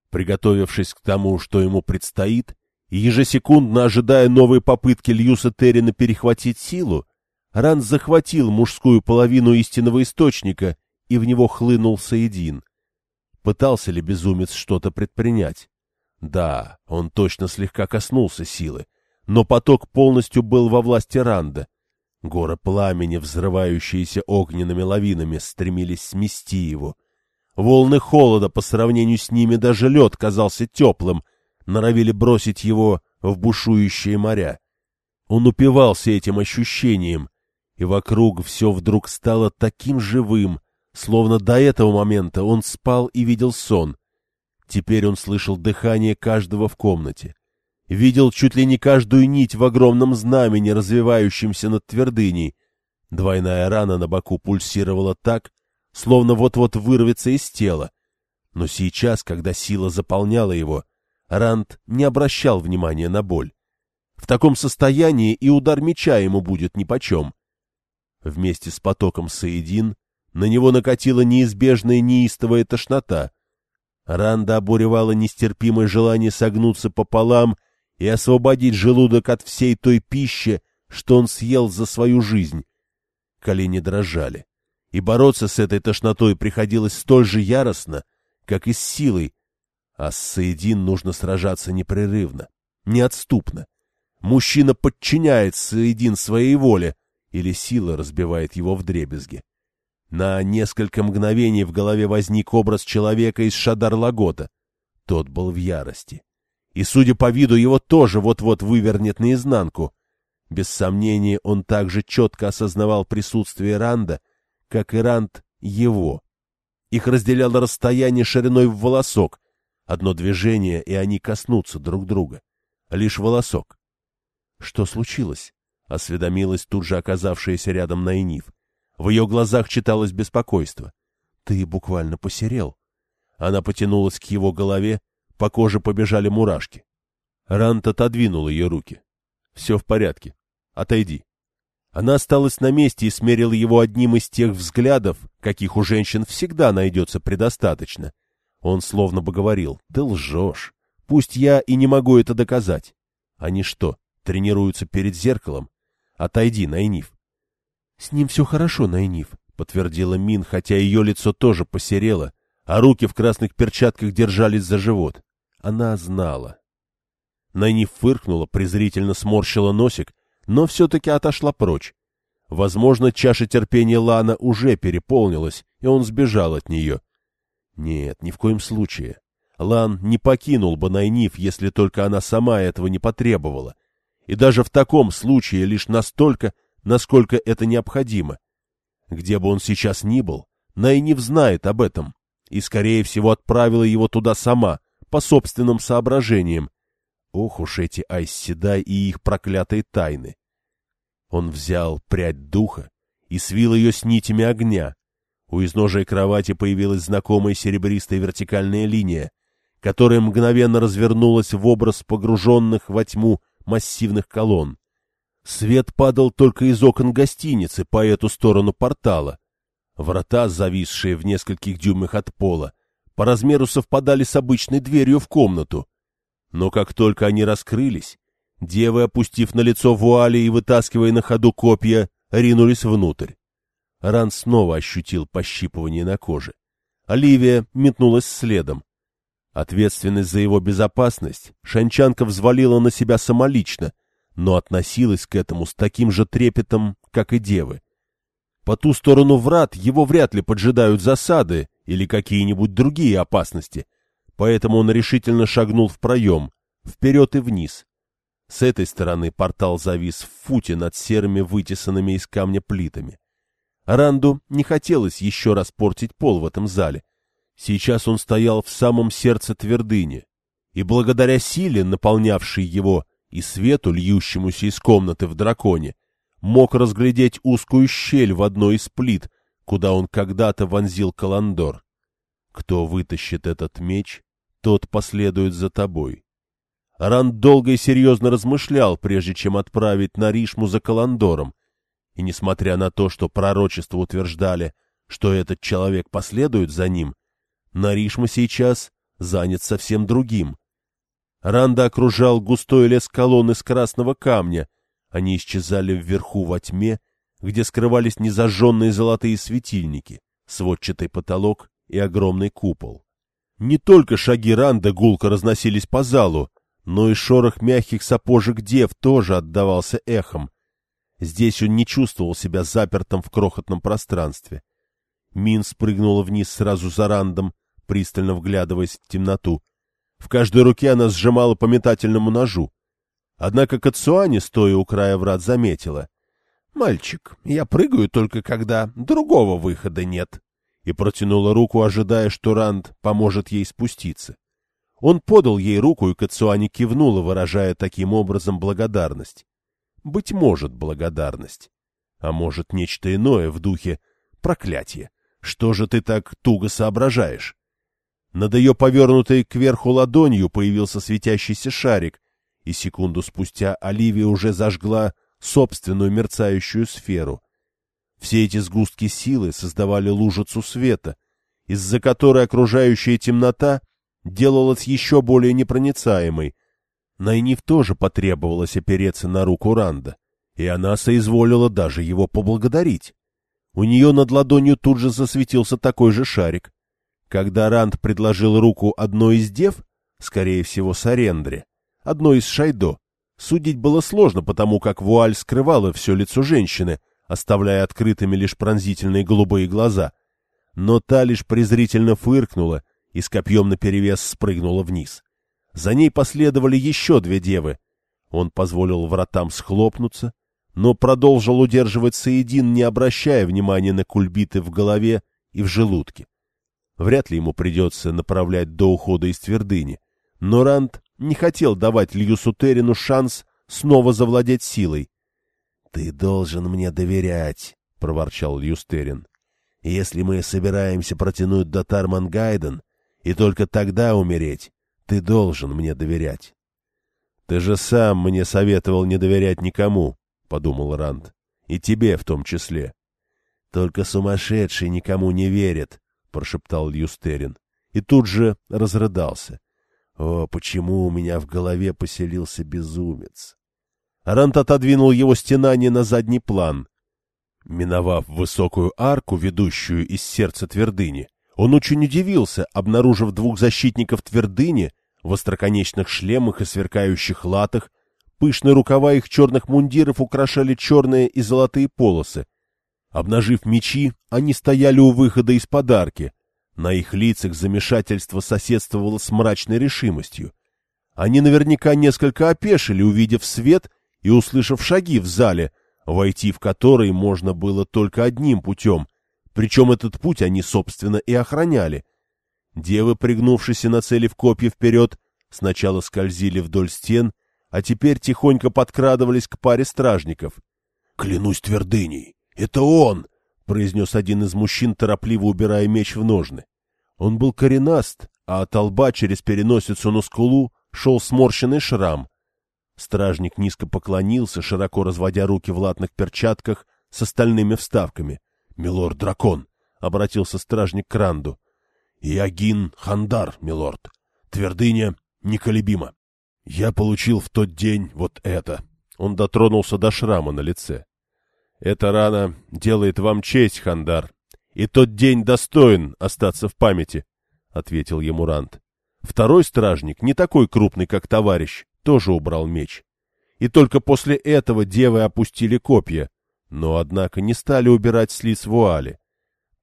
Приготовившись к тому, что ему предстоит, и ежесекундно ожидая новой попытки Льюса Террина перехватить силу, Ран захватил мужскую половину истинного источника, и в него хлынул Саедин. Пытался ли безумец что-то предпринять? Да, он точно слегка коснулся силы, но поток полностью был во власти Ранда. Горы пламени, взрывающиеся огненными лавинами, стремились смести его. Волны холода по сравнению с ними даже лед казался теплым, норовили бросить его в бушующие моря. Он упивался этим ощущением, и вокруг все вдруг стало таким живым, словно до этого момента он спал и видел сон. Теперь он слышал дыхание каждого в комнате. Видел чуть ли не каждую нить в огромном знамени, развивающемся над твердыней. Двойная рана на боку пульсировала так, словно вот-вот вырвется из тела. Но сейчас, когда сила заполняла его, Ранд не обращал внимания на боль. В таком состоянии и удар меча ему будет нипочем. Вместе с потоком Саидин на него накатила неизбежная неистовая тошнота. Ранда обуревала нестерпимое желание согнуться пополам и освободить желудок от всей той пищи, что он съел за свою жизнь. Колени дрожали, и бороться с этой тошнотой приходилось столь же яростно, как и с силой, а с Саидин нужно сражаться непрерывно, неотступно. Мужчина подчиняет Саидин своей воле, или сила разбивает его в дребезги. На несколько мгновений в голове возник образ человека из Шадар-Лагота. Тот был в ярости. И, судя по виду, его тоже вот-вот вывернет наизнанку. Без сомнения, он также четко осознавал присутствие Ранда, как и Ранд его. Их разделяло расстояние шириной в волосок. Одно движение, и они коснутся друг друга. Лишь волосок. Что случилось? — осведомилась тут же оказавшаяся рядом Найниф. В ее глазах читалось беспокойство. — Ты буквально посерел. Она потянулась к его голове, по коже побежали мурашки. Рант отодвинул ее руки. — Все в порядке. Отойди. Она осталась на месте и смерила его одним из тех взглядов, каких у женщин всегда найдется предостаточно. Он словно бы говорил, ты лжешь. Пусть я и не могу это доказать. Они что, тренируются перед зеркалом? Отойди, Найниф. — С ним все хорошо, Найниф, — подтвердила Мин, хотя ее лицо тоже посерело, а руки в красных перчатках держались за живот. Она знала. Найниф фыркнула, презрительно сморщила носик, но все-таки отошла прочь. Возможно, чаша терпения Лана уже переполнилась, и он сбежал от нее. Нет, ни в коем случае. Лан не покинул бы Найниф, если только она сама этого не потребовала и даже в таком случае лишь настолько, насколько это необходимо. Где бы он сейчас ни был, Найниф знает об этом и, скорее всего, отправила его туда сама, по собственным соображениям. Ох уж эти Айсседай и их проклятые тайны! Он взял прядь духа и свил ее с нитями огня. У изножия кровати появилась знакомая серебристая вертикальная линия, которая мгновенно развернулась в образ погруженных во тьму массивных колонн. Свет падал только из окон гостиницы по эту сторону портала. Врата, зависшие в нескольких дюймах от пола, по размеру совпадали с обычной дверью в комнату. Но как только они раскрылись, девы, опустив на лицо вуали и вытаскивая на ходу копья, ринулись внутрь. Ран снова ощутил пощипывание на коже. Оливия метнулась следом. Ответственность за его безопасность Шанчанка взвалила на себя самолично, но относилась к этому с таким же трепетом, как и девы. По ту сторону врат его вряд ли поджидают засады или какие-нибудь другие опасности, поэтому он решительно шагнул в проем, вперед и вниз. С этой стороны портал завис в футе над серыми вытесанными из камня плитами. Ранду не хотелось еще раз портить пол в этом зале. Сейчас он стоял в самом сердце твердыни, и благодаря силе, наполнявшей его, и свету, льющемуся из комнаты в драконе, мог разглядеть узкую щель в одной из плит, куда он когда-то вонзил каландор. Кто вытащит этот меч, тот последует за тобой. Ранд долго и серьезно размышлял, прежде чем отправить Наришму за каландором, и несмотря на то, что пророчества утверждали, что этот человек последует за ним, Наришма сейчас занят совсем другим. Ранда окружал густой лес колонн из красного камня. Они исчезали вверху во тьме, где скрывались незажженные золотые светильники, сводчатый потолок и огромный купол. Не только шаги Ранда гулко разносились по залу, но и шорох мягких сапожек дев тоже отдавался эхом. Здесь он не чувствовал себя запертым в крохотном пространстве. Мин спрыгнула вниз сразу за Рандом, пристально вглядываясь в темноту. В каждой руке она сжимала по метательному ножу. Однако Кацуани, стоя у края врат, заметила. — Мальчик, я прыгаю только когда другого выхода нет. И протянула руку, ожидая, что Ранд поможет ей спуститься. Он подал ей руку, и Кацуани кивнула, выражая таким образом благодарность. Быть может, благодарность. А может, нечто иное в духе проклятия. Что же ты так туго соображаешь? Над ее повернутой кверху ладонью появился светящийся шарик, и секунду спустя Оливия уже зажгла собственную мерцающую сферу. Все эти сгустки силы создавали лужицу света, из-за которой окружающая темнота делалась еще более непроницаемой. Найниф тоже потребовалось опереться на руку Ранда, и она соизволила даже его поблагодарить. У нее над ладонью тут же засветился такой же шарик. Когда Ранд предложил руку одной из дев, скорее всего, Сарендре, одной из Шайдо, судить было сложно, потому как вуаль скрывала все лицо женщины, оставляя открытыми лишь пронзительные голубые глаза. Но та лишь презрительно фыркнула и с копьем наперевес спрыгнула вниз. За ней последовали еще две девы. Он позволил вратам схлопнуться, но продолжил удерживать Саедин, не обращая внимания на кульбиты в голове и в желудке. Вряд ли ему придется направлять до ухода из твердыни. Но Ранд не хотел давать Льюсутерину шанс снова завладеть силой. — Ты должен мне доверять, — проворчал Льюстерин. — Если мы собираемся протянуть до Тармангайден и только тогда умереть, ты должен мне доверять. — Ты же сам мне советовал не доверять никому, — подумал Ранд. — И тебе в том числе. — Только сумасшедший никому не верит, — прошептал Юстерин. И тут же разрыдался. «О, почему у меня в голове поселился безумец?» Рант отодвинул его стенание на задний план. Миновав высокую арку, ведущую из сердца твердыни, он очень удивился, обнаружив двух защитников твердыни в остроконечных шлемах и сверкающих латах, пышные рукава их черных мундиров украшали черные и золотые полосы, Обнажив мечи, они стояли у выхода из подарки. На их лицах замешательство соседствовало с мрачной решимостью. Они наверняка несколько опешили, увидев свет и услышав шаги в зале, войти в который можно было только одним путем, причем этот путь они, собственно, и охраняли. Девы, пригнувшись и нацелив копья вперед, сначала скользили вдоль стен, а теперь тихонько подкрадывались к паре стражников. — Клянусь твердыней, это он! — произнес один из мужчин, торопливо убирая меч в ножны. Он был коренаст, а от лба через переносицу на скулу шел сморщенный шрам. Стражник низко поклонился, широко разводя руки в латных перчатках с остальными вставками. — Милорд-дракон! — обратился стражник к Ранду. — Иогин Хандар, милорд. Твердыня неколебима. Я получил в тот день вот это. Он дотронулся до шрама на лице. Эта рана делает вам честь, Хандар, и тот день достоин остаться в памяти, — ответил ему Ранд. Второй стражник, не такой крупный, как товарищ, тоже убрал меч. И только после этого девы опустили копья, но, однако, не стали убирать с лиц вуали.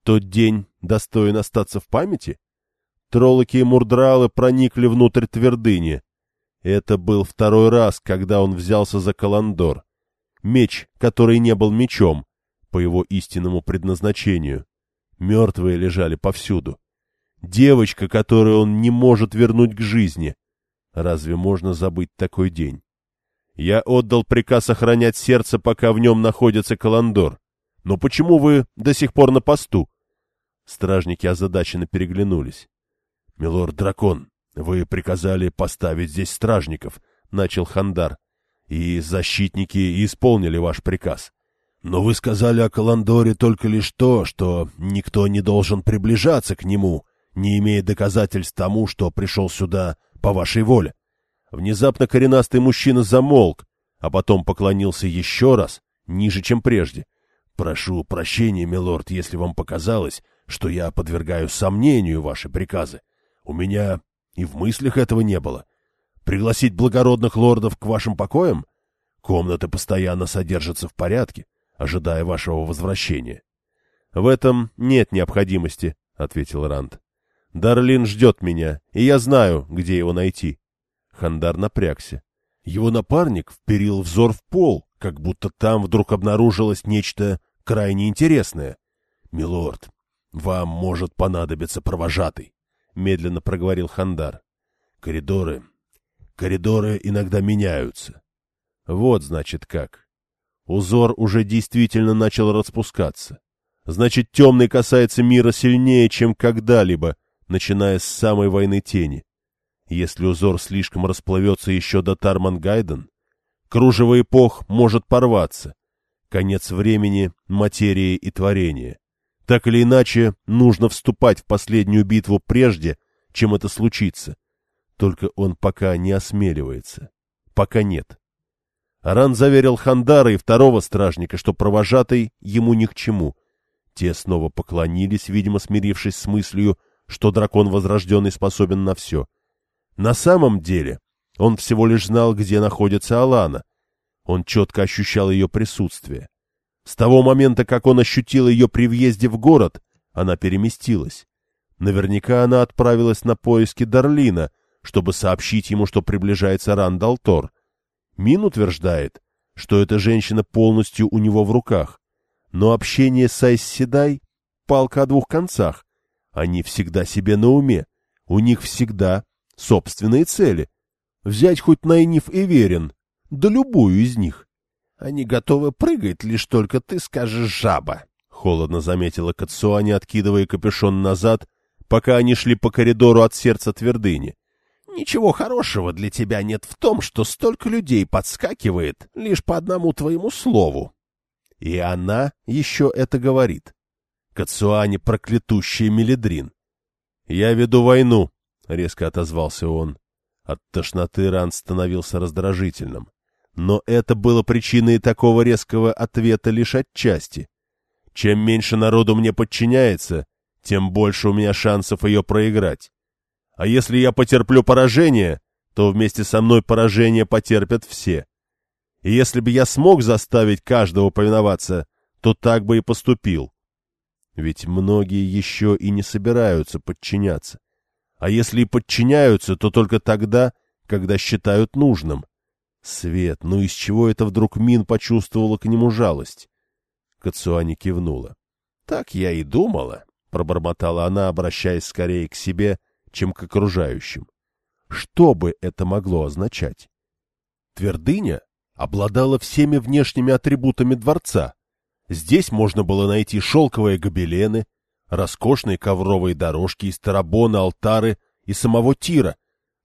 Тот день достоин остаться в памяти? Троллоки и мурдралы проникли внутрь твердыни. Это был второй раз, когда он взялся за Каландор. Меч, который не был мечом, по его истинному предназначению. Мертвые лежали повсюду. Девочка, которую он не может вернуть к жизни. Разве можно забыть такой день? Я отдал приказ охранять сердце, пока в нем находится Каландор. Но почему вы до сих пор на посту? Стражники озадаченно переглянулись. — Милорд-дракон, вы приказали поставить здесь стражников, — начал Хандар. — И защитники исполнили ваш приказ. Но вы сказали о Каландоре только лишь то, что никто не должен приближаться к нему, не имея доказательств тому, что пришел сюда по вашей воле. Внезапно коренастый мужчина замолк, а потом поклонился еще раз, ниже, чем прежде. Прошу прощения, милорд, если вам показалось, что я подвергаю сомнению ваши приказы. У меня и в мыслях этого не было. Пригласить благородных лордов к вашим покоям? Комнаты постоянно содержатся в порядке, ожидая вашего возвращения. — В этом нет необходимости, — ответил Ранд. — Дарлин ждет меня, и я знаю, где его найти. Хандар напрягся. Его напарник вперил взор в пол, как будто там вдруг обнаружилось нечто крайне интересное. — Милорд, вам может понадобиться провожатый, — медленно проговорил Хандар. — Коридоры... Коридоры иногда меняются. Вот, значит, как. Узор уже действительно начал распускаться. Значит, темный касается мира сильнее, чем когда-либо, начиная с самой войны тени. Если узор слишком расплывется еще до Тармангайден, кружево эпох может порваться. Конец времени, материи и творения. Так или иначе, нужно вступать в последнюю битву прежде, чем это случится. Только он пока не осмеливается. Пока нет. Аран заверил Хандара и второго стражника, что провожатый ему ни к чему. Те снова поклонились, видимо, смирившись с мыслью, что дракон возрожденный способен на все. На самом деле он всего лишь знал, где находится Алана. Он четко ощущал ее присутствие. С того момента, как он ощутил ее при въезде в город, она переместилась. Наверняка она отправилась на поиски Дарлина, чтобы сообщить ему, что приближается Рандалтор. Мин утверждает, что эта женщина полностью у него в руках. Но общение с Айсседай — палка о двух концах. Они всегда себе на уме. У них всегда собственные цели. Взять хоть Найниф и Верин, да любую из них. Они готовы прыгать, лишь только ты скажешь «жаба», — холодно заметила Кацуани, откидывая капюшон назад, пока они шли по коридору от сердца твердыни. «Ничего хорошего для тебя нет в том, что столько людей подскакивает лишь по одному твоему слову». И она еще это говорит. Кацуани проклятущая Мелидрин. «Я веду войну», — резко отозвался он. От тошноты Ран становился раздражительным. Но это было причиной такого резкого ответа лишь отчасти. Чем меньше народу мне подчиняется, тем больше у меня шансов ее проиграть. А если я потерплю поражение, то вместе со мной поражение потерпят все. И если бы я смог заставить каждого повиноваться, то так бы и поступил. Ведь многие еще и не собираются подчиняться. А если и подчиняются, то только тогда, когда считают нужным. Свет, ну из чего это вдруг Мин почувствовала к нему жалость? Кацуани кивнула. — Так я и думала, — пробормотала она, обращаясь скорее к себе, чем к окружающим. Что бы это могло означать? Твердыня обладала всеми внешними атрибутами дворца. Здесь можно было найти шелковые гобелены, роскошные ковровые дорожки из тарабона, алтары и самого тира,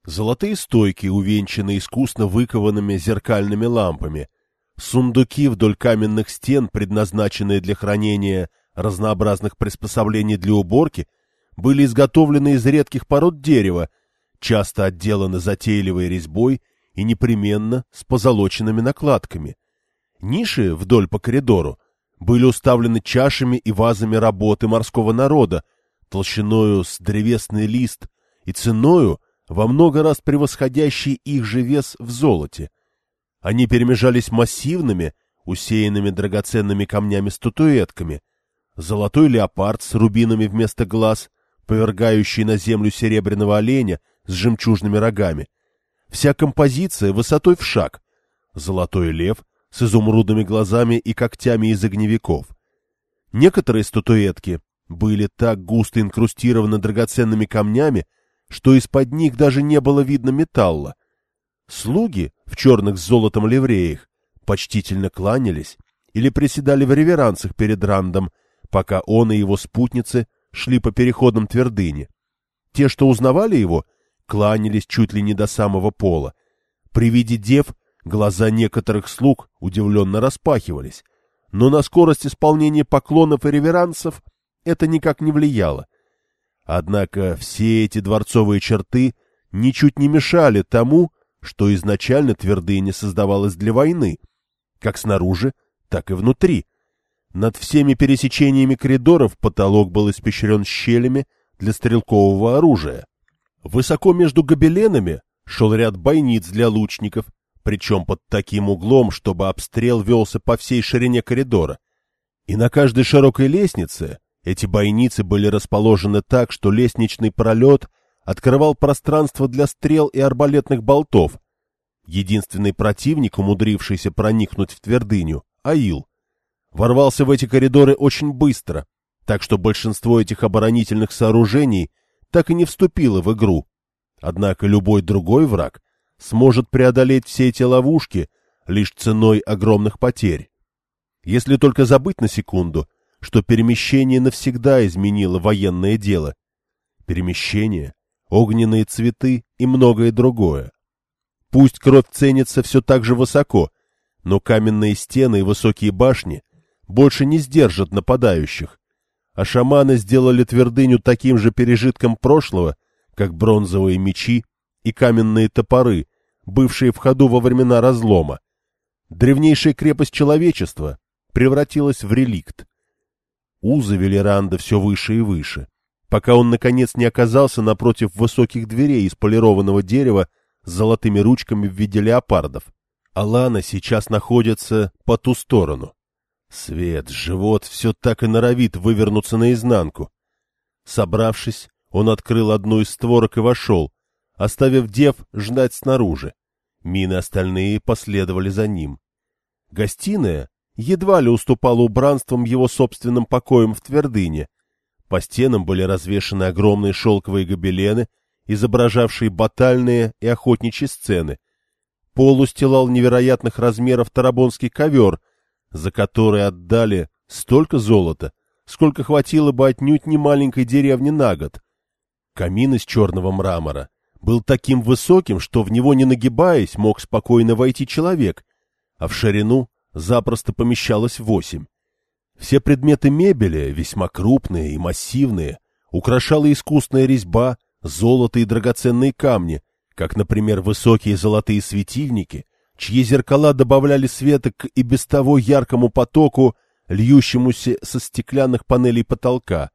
золотые стойки, увенчанные искусно выкованными зеркальными лампами, сундуки вдоль каменных стен, предназначенные для хранения разнообразных приспособлений для уборки, были изготовлены из редких пород дерева, часто отделаны затейливой резьбой и непременно с позолоченными накладками. Ниши вдоль по коридору были уставлены чашами и вазами работы морского народа, толщиною с древесный лист и ценою, во много раз превосходящий их же вес в золоте. Они перемежались массивными, усеянными драгоценными камнями статуэтками, золотой леопард с рубинами вместо глаз, повергающий на землю серебряного оленя с жемчужными рогами. Вся композиция высотой в шаг. Золотой лев с изумрудными глазами и когтями из огневиков. Некоторые статуэтки были так густо инкрустированы драгоценными камнями, что из-под них даже не было видно металла. Слуги в черных с золотом ливреях почтительно кланялись или приседали в реверансах перед Рандом, пока он и его спутницы шли по переходам твердыни. Те, что узнавали его, кланялись чуть ли не до самого пола. При виде дев глаза некоторых слуг удивленно распахивались, но на скорость исполнения поклонов и реверансов это никак не влияло. Однако все эти дворцовые черты ничуть не мешали тому, что изначально твердыня создавалась для войны, как снаружи, так и внутри. Над всеми пересечениями коридоров потолок был испещрен щелями для стрелкового оружия. Высоко между гобеленами шел ряд бойниц для лучников, причем под таким углом, чтобы обстрел велся по всей ширине коридора. И на каждой широкой лестнице эти бойницы были расположены так, что лестничный пролет открывал пространство для стрел и арбалетных болтов. Единственный противник, умудрившийся проникнуть в твердыню, Аил, ворвался в эти коридоры очень быстро, так что большинство этих оборонительных сооружений так и не вступило в игру. Однако любой другой враг сможет преодолеть все эти ловушки лишь ценой огромных потерь. Если только забыть на секунду, что перемещение навсегда изменило военное дело. Перемещение, огненные цветы и многое другое. Пусть кровь ценится все так же высоко, но каменные стены и высокие башни больше не сдержат нападающих, а шаманы сделали твердыню таким же пережитком прошлого, как бронзовые мечи и каменные топоры, бывшие в ходу во времена разлома. Древнейшая крепость человечества превратилась в реликт. Узы вели Ранда все выше и выше, пока он, наконец, не оказался напротив высоких дверей из полированного дерева с золотыми ручками в виде леопардов. Алана сейчас находится по ту сторону. Свет, живот все так и норовит вывернуться наизнанку. Собравшись, он открыл одну из створок и вошел, оставив дев ждать снаружи. Мины остальные последовали за ним. Гостиная едва ли уступала убранством его собственным покоем в твердыне. По стенам были развешаны огромные шелковые гобелены, изображавшие батальные и охотничьи сцены. Пол устилал невероятных размеров тарабонский ковер, за который отдали столько золота, сколько хватило бы отнюдь не маленькой деревни на год. Камин из черного мрамора был таким высоким, что в него, не нагибаясь, мог спокойно войти человек, а в ширину запросто помещалось восемь. Все предметы мебели, весьма крупные и массивные, украшала искусная резьба, золото и драгоценные камни, как, например, высокие золотые светильники, чьи зеркала добавляли света к и без того яркому потоку, льющемуся со стеклянных панелей потолка.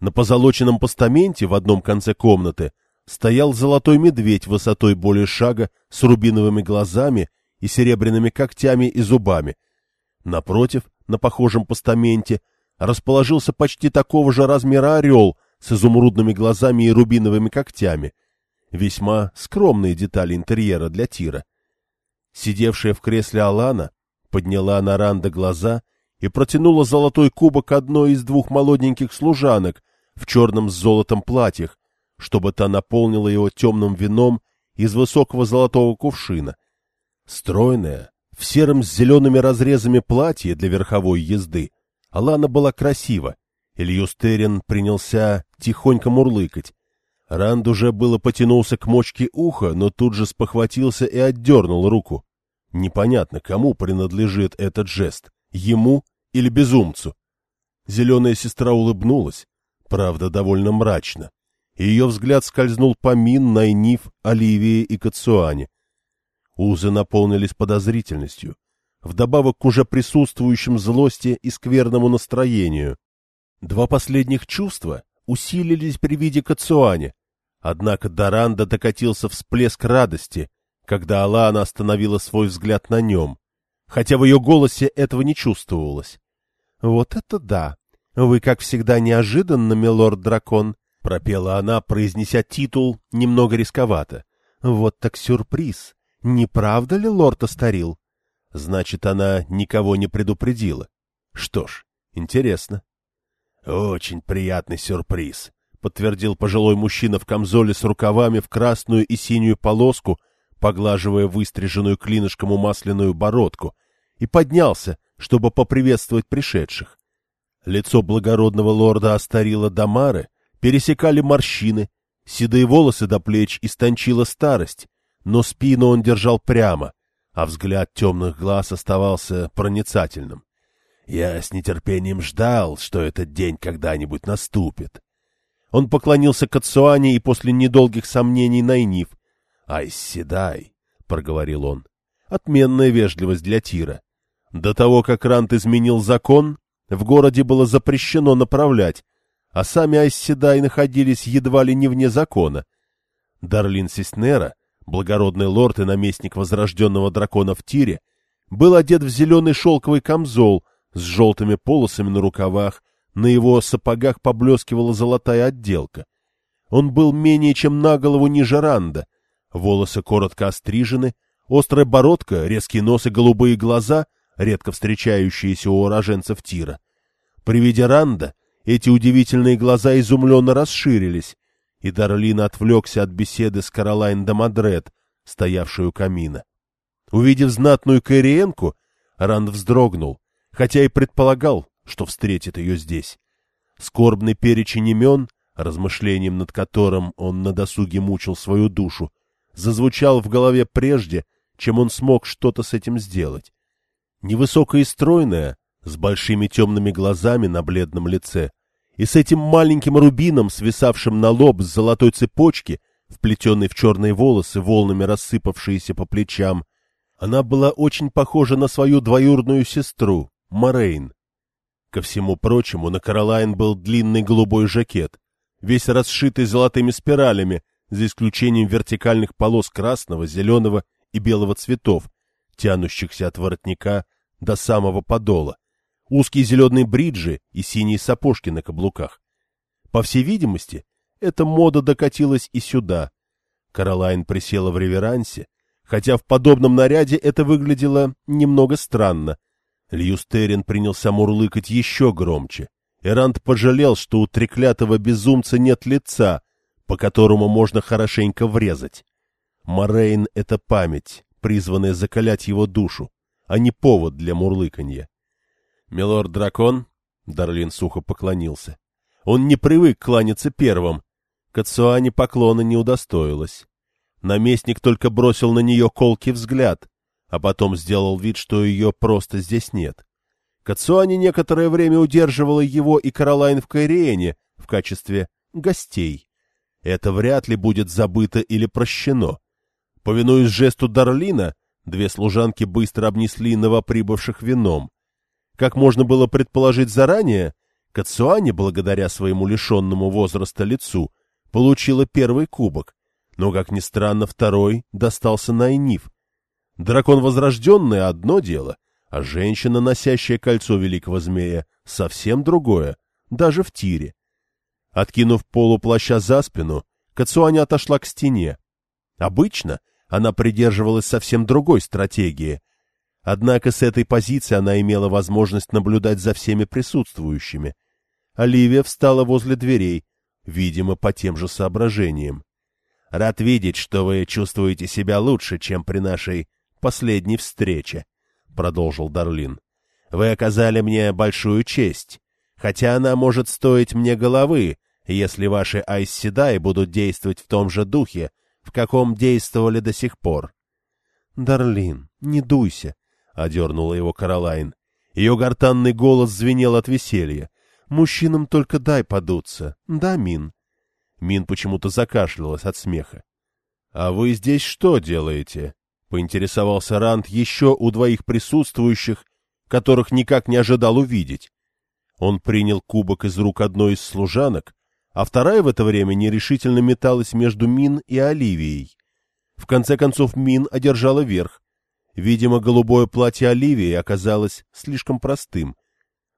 На позолоченном постаменте в одном конце комнаты стоял золотой медведь высотой более шага с рубиновыми глазами и серебряными когтями и зубами. Напротив, на похожем постаменте, расположился почти такого же размера орел с изумрудными глазами и рубиновыми когтями. Весьма скромные детали интерьера для тира. Сидевшая в кресле Алана подняла на Ранда глаза и протянула золотой кубок одной из двух молоденьких служанок в черном с золотом платьях, чтобы та наполнила его темным вином из высокого золотого кувшина. Стройная, в сером с зелеными разрезами платье для верховой езды, Алана была красива. Ильюстерин принялся тихонько мурлыкать. Ранд уже было потянулся к мочке уха, но тут же спохватился и отдернул руку. Непонятно, кому принадлежит этот жест, ему или безумцу. Зеленая сестра улыбнулась, правда, довольно мрачно, и ее взгляд скользнул по Мин, Найниф, Оливии и Кацуане. Узы наполнились подозрительностью, вдобавок к уже присутствующим злости и скверному настроению. Два последних чувства усилились при виде Кацуане, однако Даранда докатился всплеск радости, когда Алана остановила свой взгляд на нем, хотя в ее голосе этого не чувствовалось. — Вот это да! Вы, как всегда, неожиданно, милорд-дракон! — пропела она, произнеся титул немного рисковато. — Вот так сюрприз! Не правда ли лорд остарил? Значит, она никого не предупредила. Что ж, интересно. — Очень приятный сюрприз, — подтвердил пожилой мужчина в камзоле с рукавами в красную и синюю полоску, поглаживая выстриженную клинышком умасленную бородку, и поднялся, чтобы поприветствовать пришедших. Лицо благородного лорда Астарила Дамары пересекали морщины, седые волосы до плеч истончила старость, но спину он держал прямо, а взгляд темных глаз оставался проницательным. Я с нетерпением ждал, что этот день когда-нибудь наступит. Он поклонился Кацуане и после недолгих сомнений Найниф. — Ай, седай, — проговорил он. Отменная вежливость для Тира. До того, как Рант изменил закон, в городе было запрещено направлять, а сами Айсседай находились едва ли не вне закона. Дарлин Сиснера благородный лорд и наместник возрожденного дракона в тире, был одет в зеленый шелковый камзол с желтыми полосами на рукавах, на его сапогах поблескивала золотая отделка. Он был менее чем на голову ниже Ранда, волосы коротко острижены, острая бородка, резкий нос и голубые глаза, редко встречающиеся у уроженцев Тира. При виде Ранда эти удивительные глаза изумленно расширились, и Дарлин отвлекся от беседы с Каролайн де Мадрет, стоявшей у камина. Увидев знатную Кайриенку, Ранд вздрогнул, хотя и предполагал, что встретит ее здесь. Скорбный перечень имен, размышлением над которым он на досуге мучил свою душу, зазвучал в голове прежде, чем он смог что-то с этим сделать. Невысокая и стройная, с большими темными глазами на бледном лице, и с этим маленьким рубином, свисавшим на лоб с золотой цепочки, вплетенной в черные волосы, волнами рассыпавшиеся по плечам, она была очень похожа на свою двоюродную сестру, Морейн. Ко всему прочему, на Каролайн был длинный голубой жакет, весь расшитый золотыми спиралями, за исключением вертикальных полос красного, зеленого и белого цветов, тянущихся от воротника до самого подола узкие зеленые бриджи и синие сапожки на каблуках. По всей видимости, эта мода докатилась и сюда. Каролайн присела в реверансе, хотя в подобном наряде это выглядело немного странно. Льюстерин принялся мурлыкать еще громче. Эрант пожалел, что у треклятого безумца нет лица, по которому можно хорошенько врезать. Морейн — это память, призванная закалять его душу, а не повод для мурлыканья. «Милорд-дракон?» — Дарлин сухо поклонился. Он не привык кланяться первым. Кацуане поклона не удостоилась. Наместник только бросил на нее колкий взгляд, а потом сделал вид, что ее просто здесь нет. Кацуане некоторое время удерживала его и Каролайн в Кайриене в качестве гостей. Это вряд ли будет забыто или прощено. Повинуясь жесту Дарлина, две служанки быстро обнесли новоприбывших вином. Как можно было предположить заранее, Кацуани, благодаря своему лишенному возраста лицу, получила первый кубок, но, как ни странно, второй достался Найниф. Дракон возрожденный — одно дело, а женщина, носящая кольцо великого змея, — совсем другое, даже в тире. Откинув полуплаща за спину, Кацуани отошла к стене. Обычно она придерживалась совсем другой стратегии. Однако с этой позиции она имела возможность наблюдать за всеми присутствующими. Оливия встала возле дверей, видимо, по тем же соображениям. «Рад видеть, что вы чувствуете себя лучше, чем при нашей последней встрече», — продолжил Дарлин. «Вы оказали мне большую честь, хотя она может стоить мне головы, если ваши Айсседай будут действовать в том же духе, в каком действовали до сих пор. — Дарлин, не дуйся, — одернула его Каролайн. Ее гортанный голос звенел от веселья. — Мужчинам только дай подуться. Да, Мин? Мин почему-то закашлялась от смеха. — А вы здесь что делаете? — поинтересовался Ранд еще у двоих присутствующих, которых никак не ожидал увидеть. Он принял кубок из рук одной из служанок а вторая в это время нерешительно металась между Мин и Оливией. В конце концов Мин одержала верх. Видимо, голубое платье Оливии оказалось слишком простым.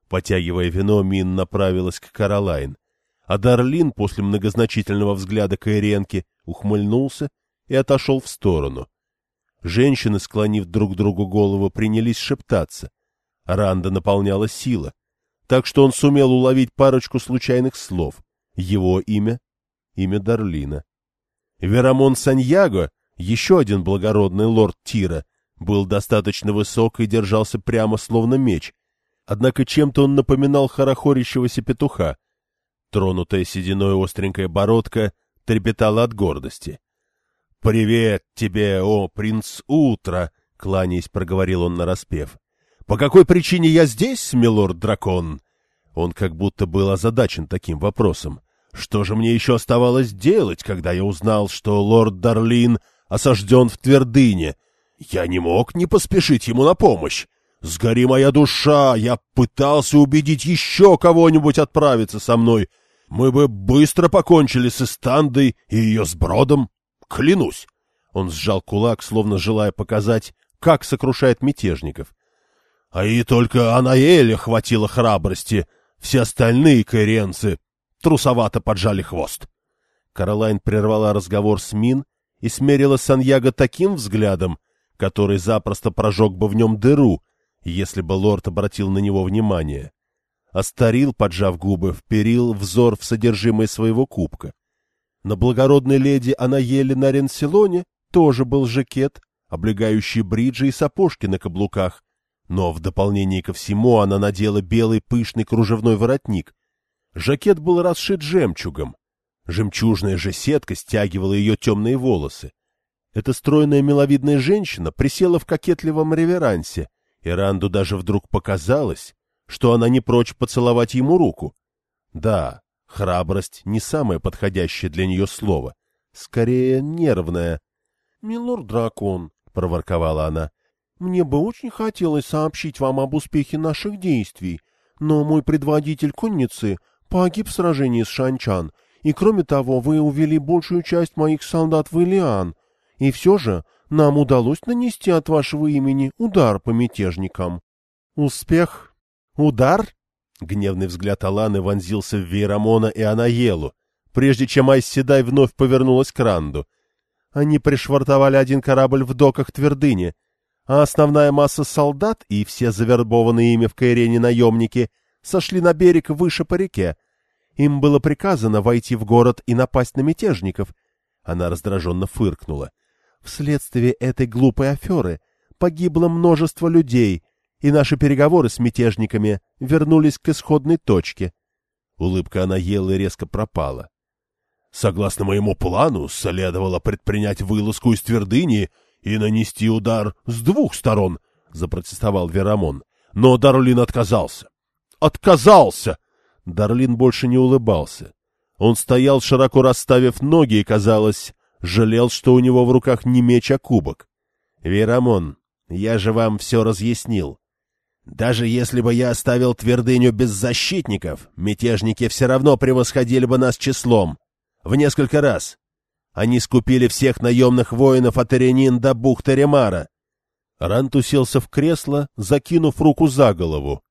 Потягивая вино, Мин направилась к Каролайн. А Дарлин после многозначительного взгляда Каиренки ухмыльнулся и отошел в сторону. Женщины, склонив друг другу голову, принялись шептаться. Ранда наполняла сила, так что он сумел уловить парочку случайных слов — его имя — имя Дарлина. Верамон Саньяго, еще один благородный лорд Тира, был достаточно высок и держался прямо, словно меч. Однако чем-то он напоминал хорохорящегося петуха. Тронутая сединой остренькая бородка трепетала от гордости. — Привет тебе, о, принц Утра! — кланяясь, проговорил он нараспев. — По какой причине я здесь, милорд-дракон? Он как будто был озадачен таким вопросом. Что же мне еще оставалось делать, когда я узнал, что лорд Дарлин осажден в твердыне? Я не мог не поспешить ему на помощь. Сгори моя душа, я пытался убедить еще кого-нибудь отправиться со мной. Мы бы быстро покончили с Истандой и ее сбродом. Клянусь. Он сжал кулак, словно желая показать, как сокрушает мятежников. А и только Анаэля хватило храбрости. Все остальные кайренцы трусовато поджали хвост. Каролайн прервала разговор с Мин и смерила Саньяго таким взглядом, который запросто прожег бы в нем дыру, если бы лорд обратил на него внимание. Астарил, поджав губы, вперил взор в содержимое своего кубка. На благородной леди Анаеле на Ренселоне тоже был жакет, облегающий бриджи и сапожки на каблуках, но в дополнение ко всему она надела белый пышный кружевной воротник, Жакет был расшит жемчугом. Жемчужная же сетка стягивала ее темные волосы. Эта стройная миловидная женщина присела в кокетливом реверансе, и Ранду даже вдруг показалось, что она не прочь поцеловать ему руку. Да, храбрость не самое подходящее для нее слово, скорее нервное. — Милорд-дракон, — проворковала она, — мне бы очень хотелось сообщить вам об успехе наших действий, но мой предводитель конницы погиб в сражении с Шанчан, и кроме того вы увели большую часть моих солдат в Илиан, и все же нам удалось нанести от вашего имени удар по мятежникам. Успех? Удар? Гневный взгляд Аланы вонзился в Вейрамона и Анаелу, прежде чем Айсседай вновь повернулась к Ранду. Они пришвартовали один корабль в доках Твердыни, а основная масса солдат и все завербованные ими в Кайрене наемники — сошли на берег выше по реке. Им было приказано войти в город и напасть на мятежников. Она раздраженно фыркнула. Вследствие этой глупой аферы погибло множество людей, и наши переговоры с мятежниками вернулись к исходной точке. Улыбка и резко пропала. Согласно моему плану, следовало предпринять вылазку из твердыни и нанести удар с двух сторон, — запротестовал Верамон. Но Дарлин отказался отказался!» Дарлин больше не улыбался. Он стоял, широко расставив ноги, и, казалось, жалел, что у него в руках не меч, а кубок. «Верамон, я же вам все разъяснил. Даже если бы я оставил твердыню без защитников, мятежники все равно превосходили бы нас числом. В несколько раз. Они скупили всех наемных воинов от Иренин до бухты Ремара». Рант уселся в кресло, закинув руку за голову.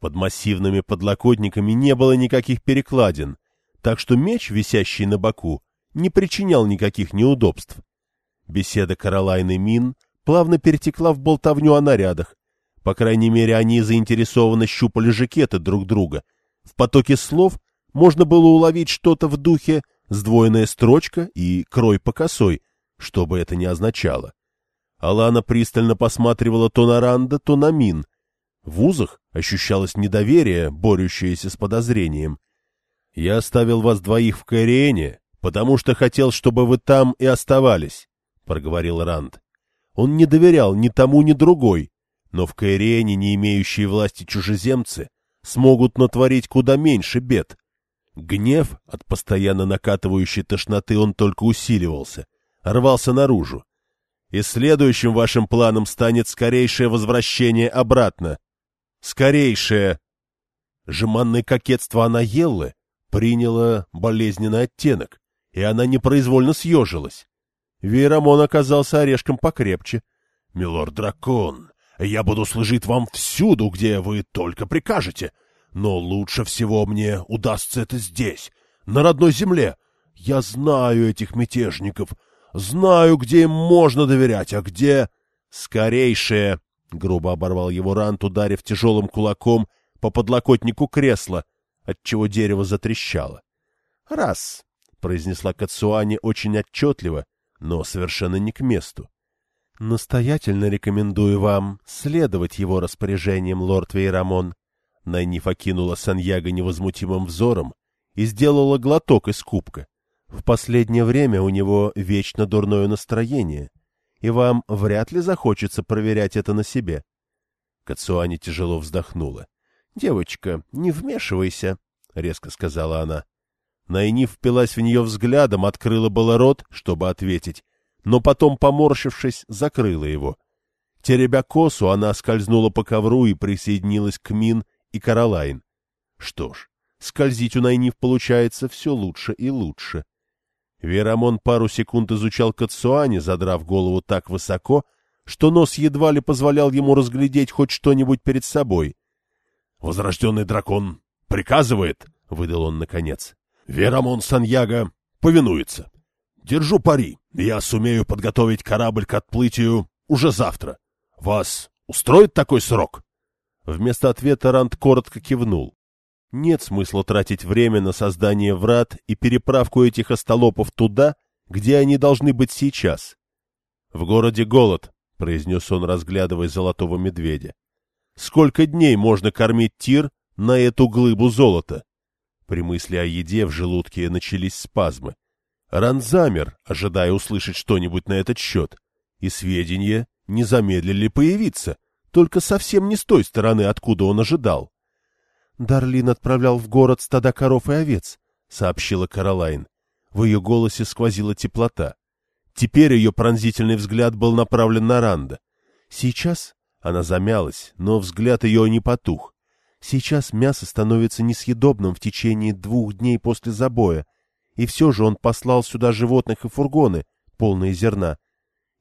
Под массивными подлокотниками не было никаких перекладин, так что меч, висящий на боку, не причинял никаких неудобств. Беседа Каролайны Мин плавно перетекла в болтовню о нарядах. По крайней мере, они заинтересованно щупали жакеты друг друга. В потоке слов можно было уловить что-то в духе «сдвоенная строчка» и «крой по косой», что бы это ни означало. Алана пристально посматривала то на Ранда, то на Мин. В узах ощущалось недоверие, борющееся с подозрением. «Я оставил вас двоих в Кориэне, потому что хотел, чтобы вы там и оставались», — проговорил Ранд. Он не доверял ни тому, ни другой, но в Каирене не имеющие власти чужеземцы смогут натворить куда меньше бед. Гнев от постоянно накатывающей тошноты он только усиливался, рвался наружу. И следующим вашим планом станет скорейшее возвращение обратно. Скорейшее! Жеманное кокетство Анаеллы приняло болезненный оттенок, и она непроизвольно съежилась. Вейрамон оказался орешком покрепче. — Милорд-дракон, я буду служить вам всюду, где вы только прикажете. Но лучше всего мне удастся это здесь, на родной земле. Я знаю этих мятежников, знаю, где им можно доверять, а где... Скорейшее! — грубо оборвал его Рант, ударив тяжелым кулаком по подлокотнику кресла, отчего дерево затрещало. — Раз! — произнесла Кацуани очень отчетливо, но совершенно не к месту. «Настоятельно рекомендую вам следовать его распоряжениям, лорд Вейрамон». Найниф окинула Саньяго невозмутимым взором и сделала глоток из кубка. «В последнее время у него вечно дурное настроение, и вам вряд ли захочется проверять это на себе». Кацуани тяжело вздохнула. «Девочка, не вмешивайся», — резко сказала она. Найниф впилась в нее взглядом, открыла было рот, чтобы ответить, но потом, поморщившись, закрыла его. Теребя косу, она скользнула по ковру и присоединилась к Мин и Каролайн. Что ж, скользить у Найниф получается все лучше и лучше. Верамон пару секунд изучал Кацуани, задрав голову так высоко, что нос едва ли позволял ему разглядеть хоть что-нибудь перед собой. — Возрожденный дракон приказывает, — выдал он наконец. — Верамон Саньяго повинуется. Держу пари, я сумею подготовить корабль к отплытию уже завтра. Вас устроит такой срок? Вместо ответа Ранд коротко кивнул. Нет смысла тратить время на создание врат и переправку этих остолопов туда, где они должны быть сейчас. — В городе голод, — произнес он, разглядывая золотого медведя. — Сколько дней можно кормить тир на эту глыбу золота? При мысли о еде в желудке начались спазмы. Ран замер, ожидая услышать что-нибудь на этот счет, и сведения не замедлили появиться, только совсем не с той стороны, откуда он ожидал. «Дарлин отправлял в город стада коров и овец», — сообщила Каролайн. В ее голосе сквозила теплота. Теперь ее пронзительный взгляд был направлен на Ранда. Сейчас она замялась, но взгляд ее не потух. Сейчас мясо становится несъедобным в течение двух дней после забоя, и все же он послал сюда животных и фургоны, полные зерна.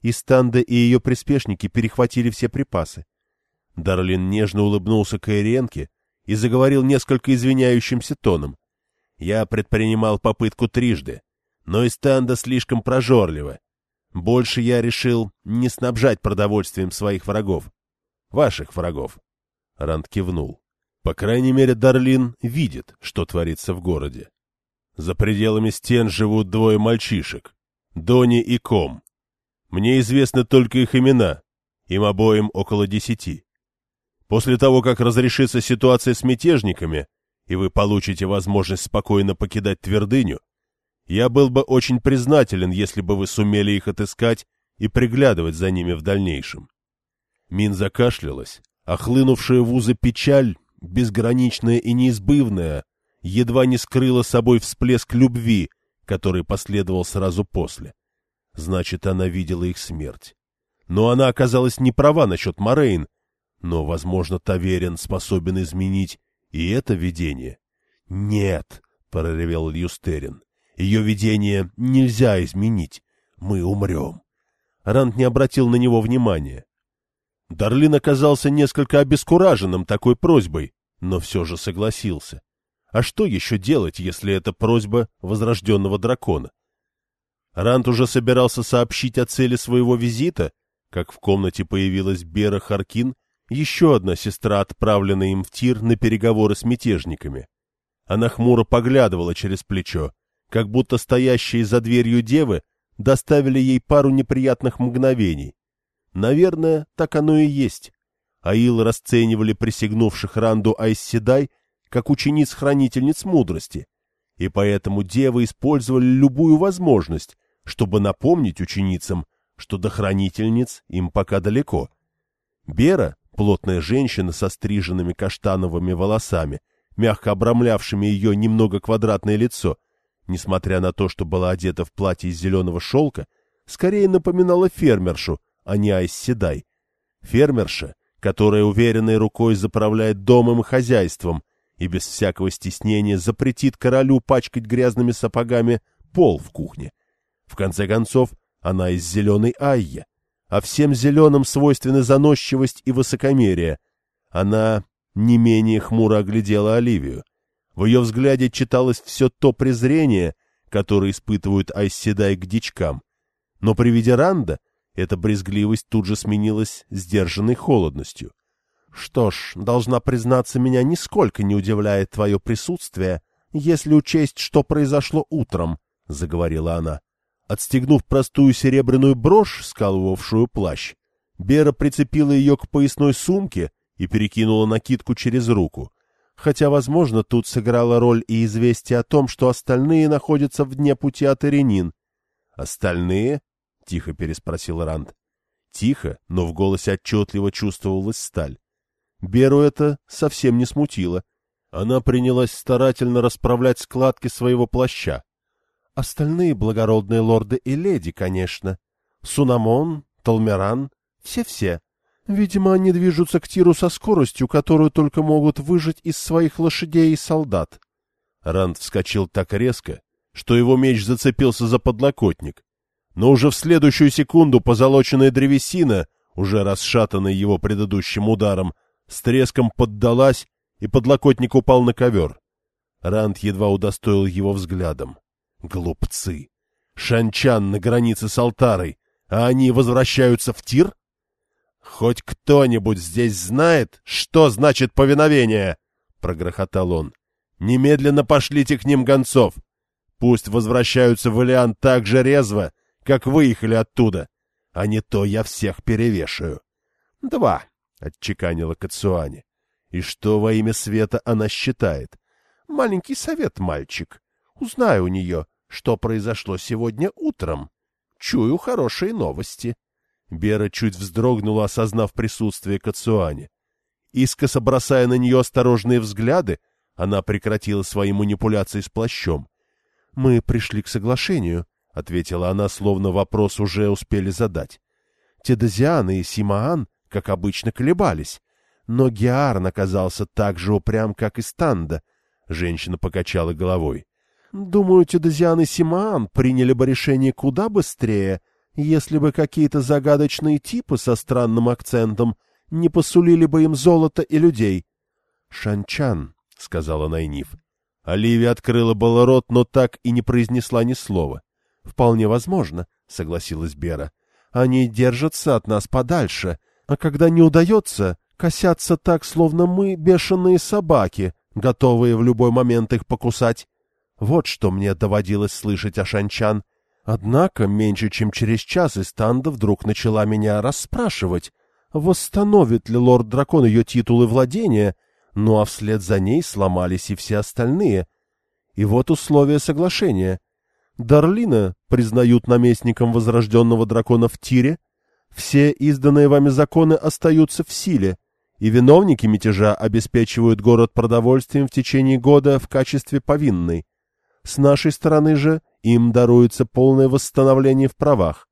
И Станда и ее приспешники перехватили все припасы. Дарлин нежно улыбнулся Кайренке и заговорил несколько извиняющимся тоном. Я предпринимал попытку трижды, но Истанда слишком прожорлива. Больше я решил не снабжать продовольствием своих врагов. Ваших врагов. Ранд кивнул. По крайней мере, Дарлин видит, что творится в городе. За пределами стен живут двое мальчишек — Дони и Ком. Мне известны только их имена, им обоим около десяти. После того, как разрешится ситуация с мятежниками, и вы получите возможность спокойно покидать твердыню, я был бы очень признателен, если бы вы сумели их отыскать и приглядывать за ними в дальнейшем. Мин закашлялась, а в узы печаль, безграничная и неизбывная, едва не скрыла собой всплеск любви, который последовал сразу после. Значит, она видела их смерть. Но она оказалась не права насчет Морейн, но, возможно, Таверин способен изменить и это видение. — Нет, — проревел Льюстерин, — ее видение нельзя изменить. Мы умрем. Рант не обратил на него внимания. Дарлин оказался несколько обескураженным такой просьбой, но все же согласился. А что еще делать, если это просьба возрожденного дракона? Рант уже собирался сообщить о цели своего визита, как в комнате появилась Бера Харкин, еще одна сестра, отправленная им в тир на переговоры с мятежниками. Она хмуро поглядывала через плечо, как будто стоящие за дверью девы доставили ей пару неприятных мгновений. Наверное, так оно и есть. Аил расценивали присягнувших Ранду Айсседай как учениц-хранительниц мудрости, и поэтому девы использовали любую возможность, чтобы напомнить ученицам, что до хранительниц им пока далеко. Бера, плотная женщина со стриженными каштановыми волосами, мягко обрамлявшими ее немного квадратное лицо, несмотря на то, что была одета в платье из зеленого шелка, скорее напоминала фермершу, а не Айсседай. Фермерша, которая уверенной рукой заправляет домом и хозяйством и без всякого стеснения запретит королю пачкать грязными сапогами пол в кухне. В конце концов, она из зеленой Айя, а всем зеленым свойственны заносчивость и высокомерие. Она не менее хмуро оглядела Оливию. В ее взгляде читалось все то презрение, которое испытывают Айседай к дичкам. Но при виде Ранда эта брезгливость тут же сменилась сдержанной холодностью. — Что ж, должна признаться, меня нисколько не удивляет твое присутствие, если учесть, что произошло утром, — заговорила она. Отстегнув простую серебряную брошь, скалывавшую плащ, Бера прицепила ее к поясной сумке и перекинула накидку через руку. Хотя, возможно, тут сыграла роль и известие о том, что остальные находятся в дне пути от Иринин. «Остальные?» — тихо переспросил Ранд. Тихо, но в голосе отчетливо чувствовалась сталь. Беру это совсем не смутило. Она принялась старательно расправлять складки своего плаща. Остальные благородные лорды и леди, конечно. Сунамон, Толмеран, все-все. Видимо, они движутся к тиру со скоростью, которую только могут выжить из своих лошадей и солдат. Ранд вскочил так резко, что его меч зацепился за подлокотник. Но уже в следующую секунду позолоченная древесина, уже расшатанная его предыдущим ударом, с треском поддалась, и подлокотник упал на ковер. Ранд едва удостоил его взглядом. Глупцы! Шанчан на границе с Алтарой, а они возвращаются в тир? Хоть кто-нибудь здесь знает, что значит повиновение? Прогрохотал он. Немедленно пошлите к ним гонцов. Пусть возвращаются в Илиан так же резво, как выехали оттуда, а не то я всех перевешаю. — Два, — отчеканила Кацуани. — И что во имя света она считает? — Маленький совет, мальчик. Узнаю у нее, что произошло сегодня утром. Чую хорошие новости. Бера чуть вздрогнула, осознав присутствие Кацуани. Искоса бросая на нее осторожные взгляды, она прекратила свои манипуляции с плащом. — Мы пришли к соглашению, — ответила она, словно вопрос уже успели задать. Тедозиан и Симаан, как обычно, колебались, но Геарн оказался так же упрям, как и Станда. Женщина покачала головой. Думаю, Тедозиан и Симаан приняли бы решение куда быстрее, если бы какие-то загадочные типы со странным акцентом не посулили бы им золото и людей. — Шанчан, — сказала Найниф. Оливия открыла было рот, но так и не произнесла ни слова. — Вполне возможно, — согласилась Бера. — Они держатся от нас подальше, а когда не удается, косятся так, словно мы бешеные собаки, готовые в любой момент их покусать. Вот что мне доводилось слышать о Шанчан. Однако меньше чем через час Истанда вдруг начала меня расспрашивать, восстановит ли лорд-дракон ее титулы владения, ну а вслед за ней сломались и все остальные. И вот условия соглашения. Дарлина признают наместником возрожденного дракона в Тире, все изданные вами законы остаются в силе, и виновники мятежа обеспечивают город продовольствием в течение года в качестве повинной. С нашей стороны же им даруется полное восстановление в правах.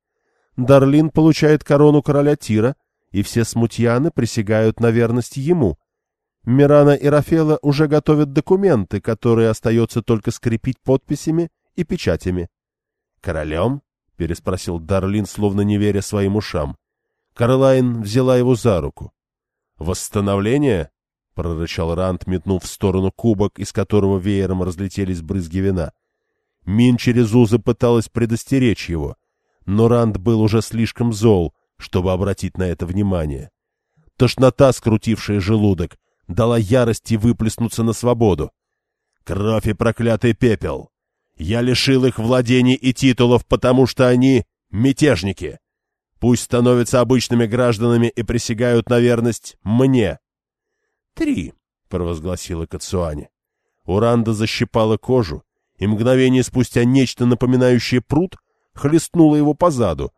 Дарлин получает корону короля Тира, и все смутьяны присягают на верность ему. Мирана и Рафела уже готовят документы, которые остается только скрепить подписями и печатями. «Королем?» — переспросил Дарлин, словно не веря своим ушам. Каролайн взяла его за руку. «Восстановление?» прорычал Рант, метнув в сторону кубок, из которого веером разлетелись брызги вина. Мин через узы пыталась предостеречь его, но Ранд был уже слишком зол, чтобы обратить на это внимание. Тошнота, скрутившая желудок, дала ярости выплеснуться на свободу. Кровь и проклятый пепел! Я лишил их владений и титулов, потому что они мятежники. Пусть становятся обычными гражданами и присягают на верность мне. — Три, — провозгласила Кацуани. Уранда защипала кожу, и мгновение спустя нечто, напоминающее пруд, хлестнуло его по заду.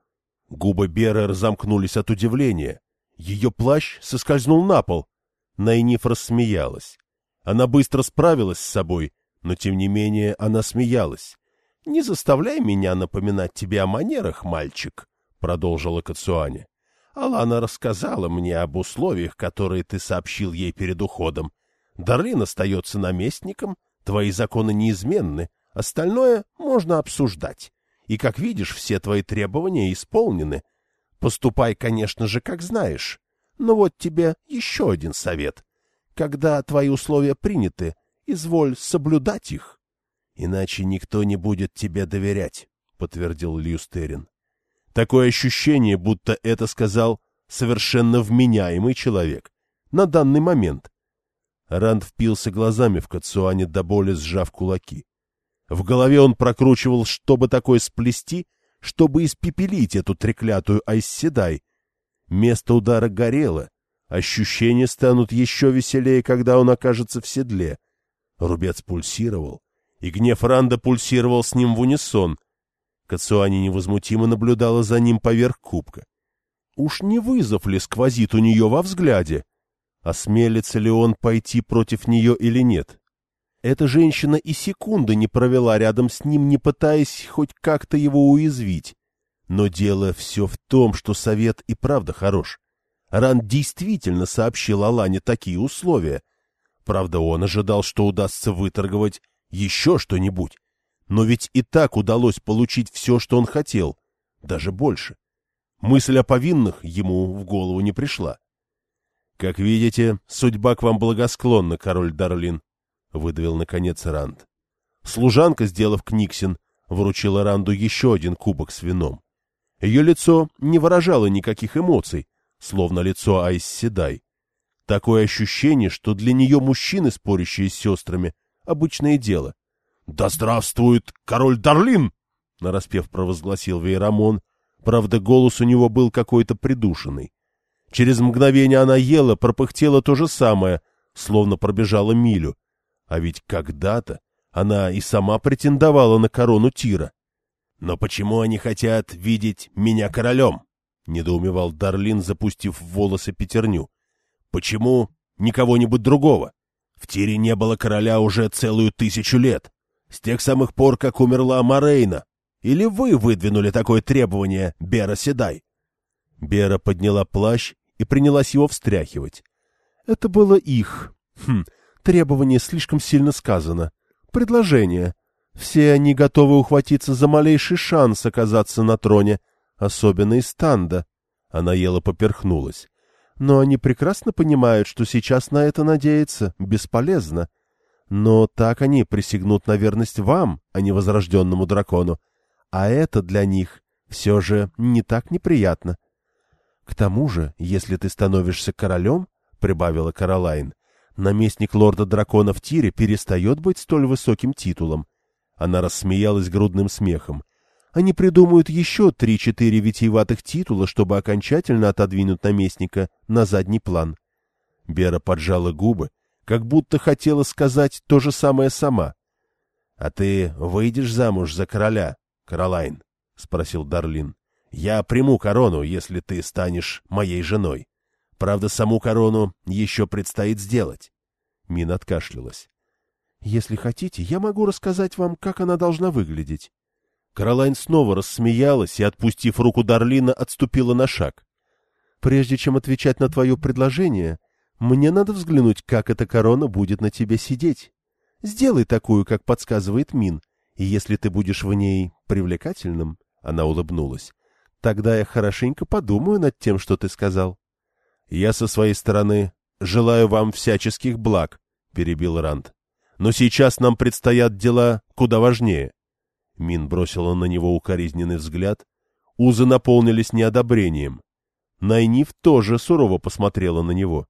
Губы Беры разомкнулись от удивления. Ее плащ соскользнул на пол. Найниф рассмеялась. Она быстро справилась с собой, но тем не менее она смеялась. — Не заставляй меня напоминать тебе о манерах, мальчик, — продолжила Кацуани. — Алана рассказала мне об условиях, которые ты сообщил ей перед уходом. Дарлин остается наместником, твои законы неизменны, остальное можно обсуждать. И, как видишь, все твои требования исполнены. Поступай, конечно же, как знаешь. Но вот тебе еще один совет. Когда твои условия приняты, изволь соблюдать их. Иначе никто не будет тебе доверять, — подтвердил Льюстерин. Такое ощущение, будто это сказал совершенно вменяемый человек. На данный момент. Ранд впился глазами в Кацуане до боли, сжав кулаки. В голове он прокручивал, чтобы такое сплести, чтобы испепелить эту треклятую Айсседай. Место удара горело. Ощущения станут еще веселее, когда он окажется в седле. Рубец пульсировал, и гнев Ранда пульсировал с ним в унисон — Кацуани невозмутимо наблюдала за ним поверх кубка. Уж не вызов ли сквозит у нее во взгляде? Осмелится ли он пойти против нее или нет? Эта женщина и секунды не провела рядом с ним, не пытаясь хоть как-то его уязвить. Но дело все в том, что совет и правда хорош. Ран действительно сообщил Алане такие условия. Правда, он ожидал, что удастся выторговать еще что-нибудь. Но ведь и так удалось получить все, что он хотел, даже больше. Мысль о повинных ему в голову не пришла. — Как видите, судьба к вам благосклонна, король Дарлин, — выдавил наконец Ранд. Служанка, сделав книгсин, вручила Ранду еще один кубок с вином. Ее лицо не выражало никаких эмоций, словно лицо Айс Седай. Такое ощущение, что для нее мужчины, спорящие с сестрами, обычное дело. «Да здравствует король Дарлин!» — нараспев провозгласил Вейрамон. Правда, голос у него был какой-то придушенный. Через мгновение она ела, пропыхтела то же самое, словно пробежала милю. А ведь когда-то она и сама претендовала на корону Тира. «Но почему они хотят видеть меня королем?» — недоумевал Дарлин, запустив в волосы пятерню. «Почему не кого-нибудь другого? В Тире не было короля уже целую тысячу лет. С тех самых пор, как умерла Морейна. Или вы выдвинули такое требование, Бера Седай? Бера подняла плащ и принялась его встряхивать. Это было их. Хм, требование слишком сильно сказано. Предложение. Все они готовы ухватиться за малейший шанс оказаться на троне, особенно из станда. Она ела поперхнулась. Но они прекрасно понимают, что сейчас на это надеяться бесполезно. — но так они присягнут на верность вам, а не возрожденному дракону. А это для них все же не так неприятно. К тому же, если ты становишься королем, — прибавила Каролайн, — наместник лорда дракона в тире перестает быть столь высоким титулом. Она рассмеялась грудным смехом. Они придумают еще три-четыре витиеватых титула, чтобы окончательно отодвинуть наместника на задний план. Бера поджала губы, как будто хотела сказать то же самое сама. — А ты выйдешь замуж за короля, Каролайн? — спросил Дарлин. — Я приму корону, если ты станешь моей женой. Правда, саму корону еще предстоит сделать. Мин откашлялась. — Если хотите, я могу рассказать вам, как она должна выглядеть. Каролайн снова рассмеялась и, отпустив руку Дарлина, отступила на шаг. — Прежде чем отвечать на твое предложение, мне надо взглянуть, как эта корона будет на тебе сидеть. Сделай такую, как подсказывает Мин, и если ты будешь в ней привлекательным, — она улыбнулась, — тогда я хорошенько подумаю над тем, что ты сказал. — Я со своей стороны желаю вам всяческих благ, — перебил Ранд. — Но сейчас нам предстоят дела куда важнее. Мин бросила на него укоризненный взгляд. Узы наполнились неодобрением. Найниф тоже сурово посмотрела на него.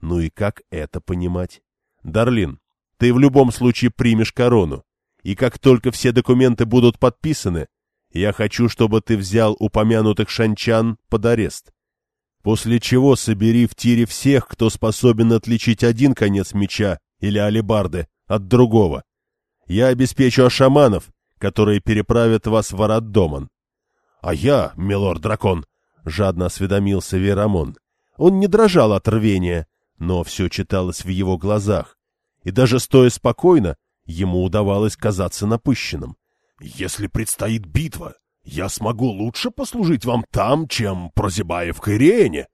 Ну и как это понимать? Дарлин, ты в любом случае примешь корону. И как только все документы будут подписаны, я хочу, чтобы ты взял упомянутых шанчан под арест. После чего собери в тире всех, кто способен отличить один конец меча или алебарды от другого. Я обеспечу ашаманов, которые переправят вас в Араддоман. — А я, милорд-дракон, — жадно осведомился Верамон. Он не дрожал от рвения, но все читалось в его глазах, и даже стоя спокойно, ему удавалось казаться напыщенным. — Если предстоит битва, я смогу лучше послужить вам там, чем прозябая в Кайрене.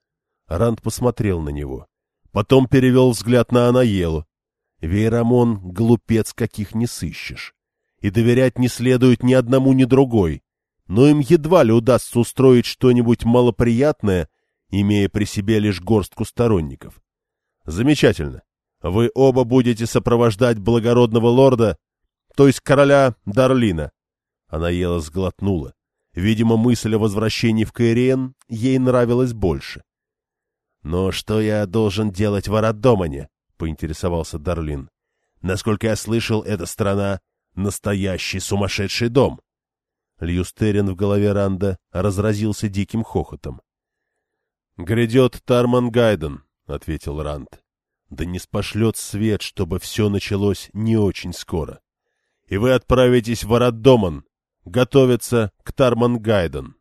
Ранд посмотрел на него. Потом перевел взгляд на Анаелу. Вейрамон — глупец, каких не сыщешь. И доверять не следует ни одному, ни другой. Но им едва ли удастся устроить что-нибудь малоприятное, имея при себе лишь горстку сторонников. Замечательно. Вы оба будете сопровождать благородного лорда, то есть короля Дарлина. Она ела сглотнула. Видимо, мысль о возвращении в Каириен ей нравилась больше. — Но что я должен делать в Арадомане? — поинтересовался Дарлин. — Насколько я слышал, эта страна — настоящий сумасшедший дом. Льюстерин в голове Ранда разразился диким хохотом. — Грядет Тарман Гайден, — ответил Ранд. — Да не спошлет свет, чтобы все началось не очень скоро. И вы отправитесь в Арадоман, готовиться к Тарман Гайден.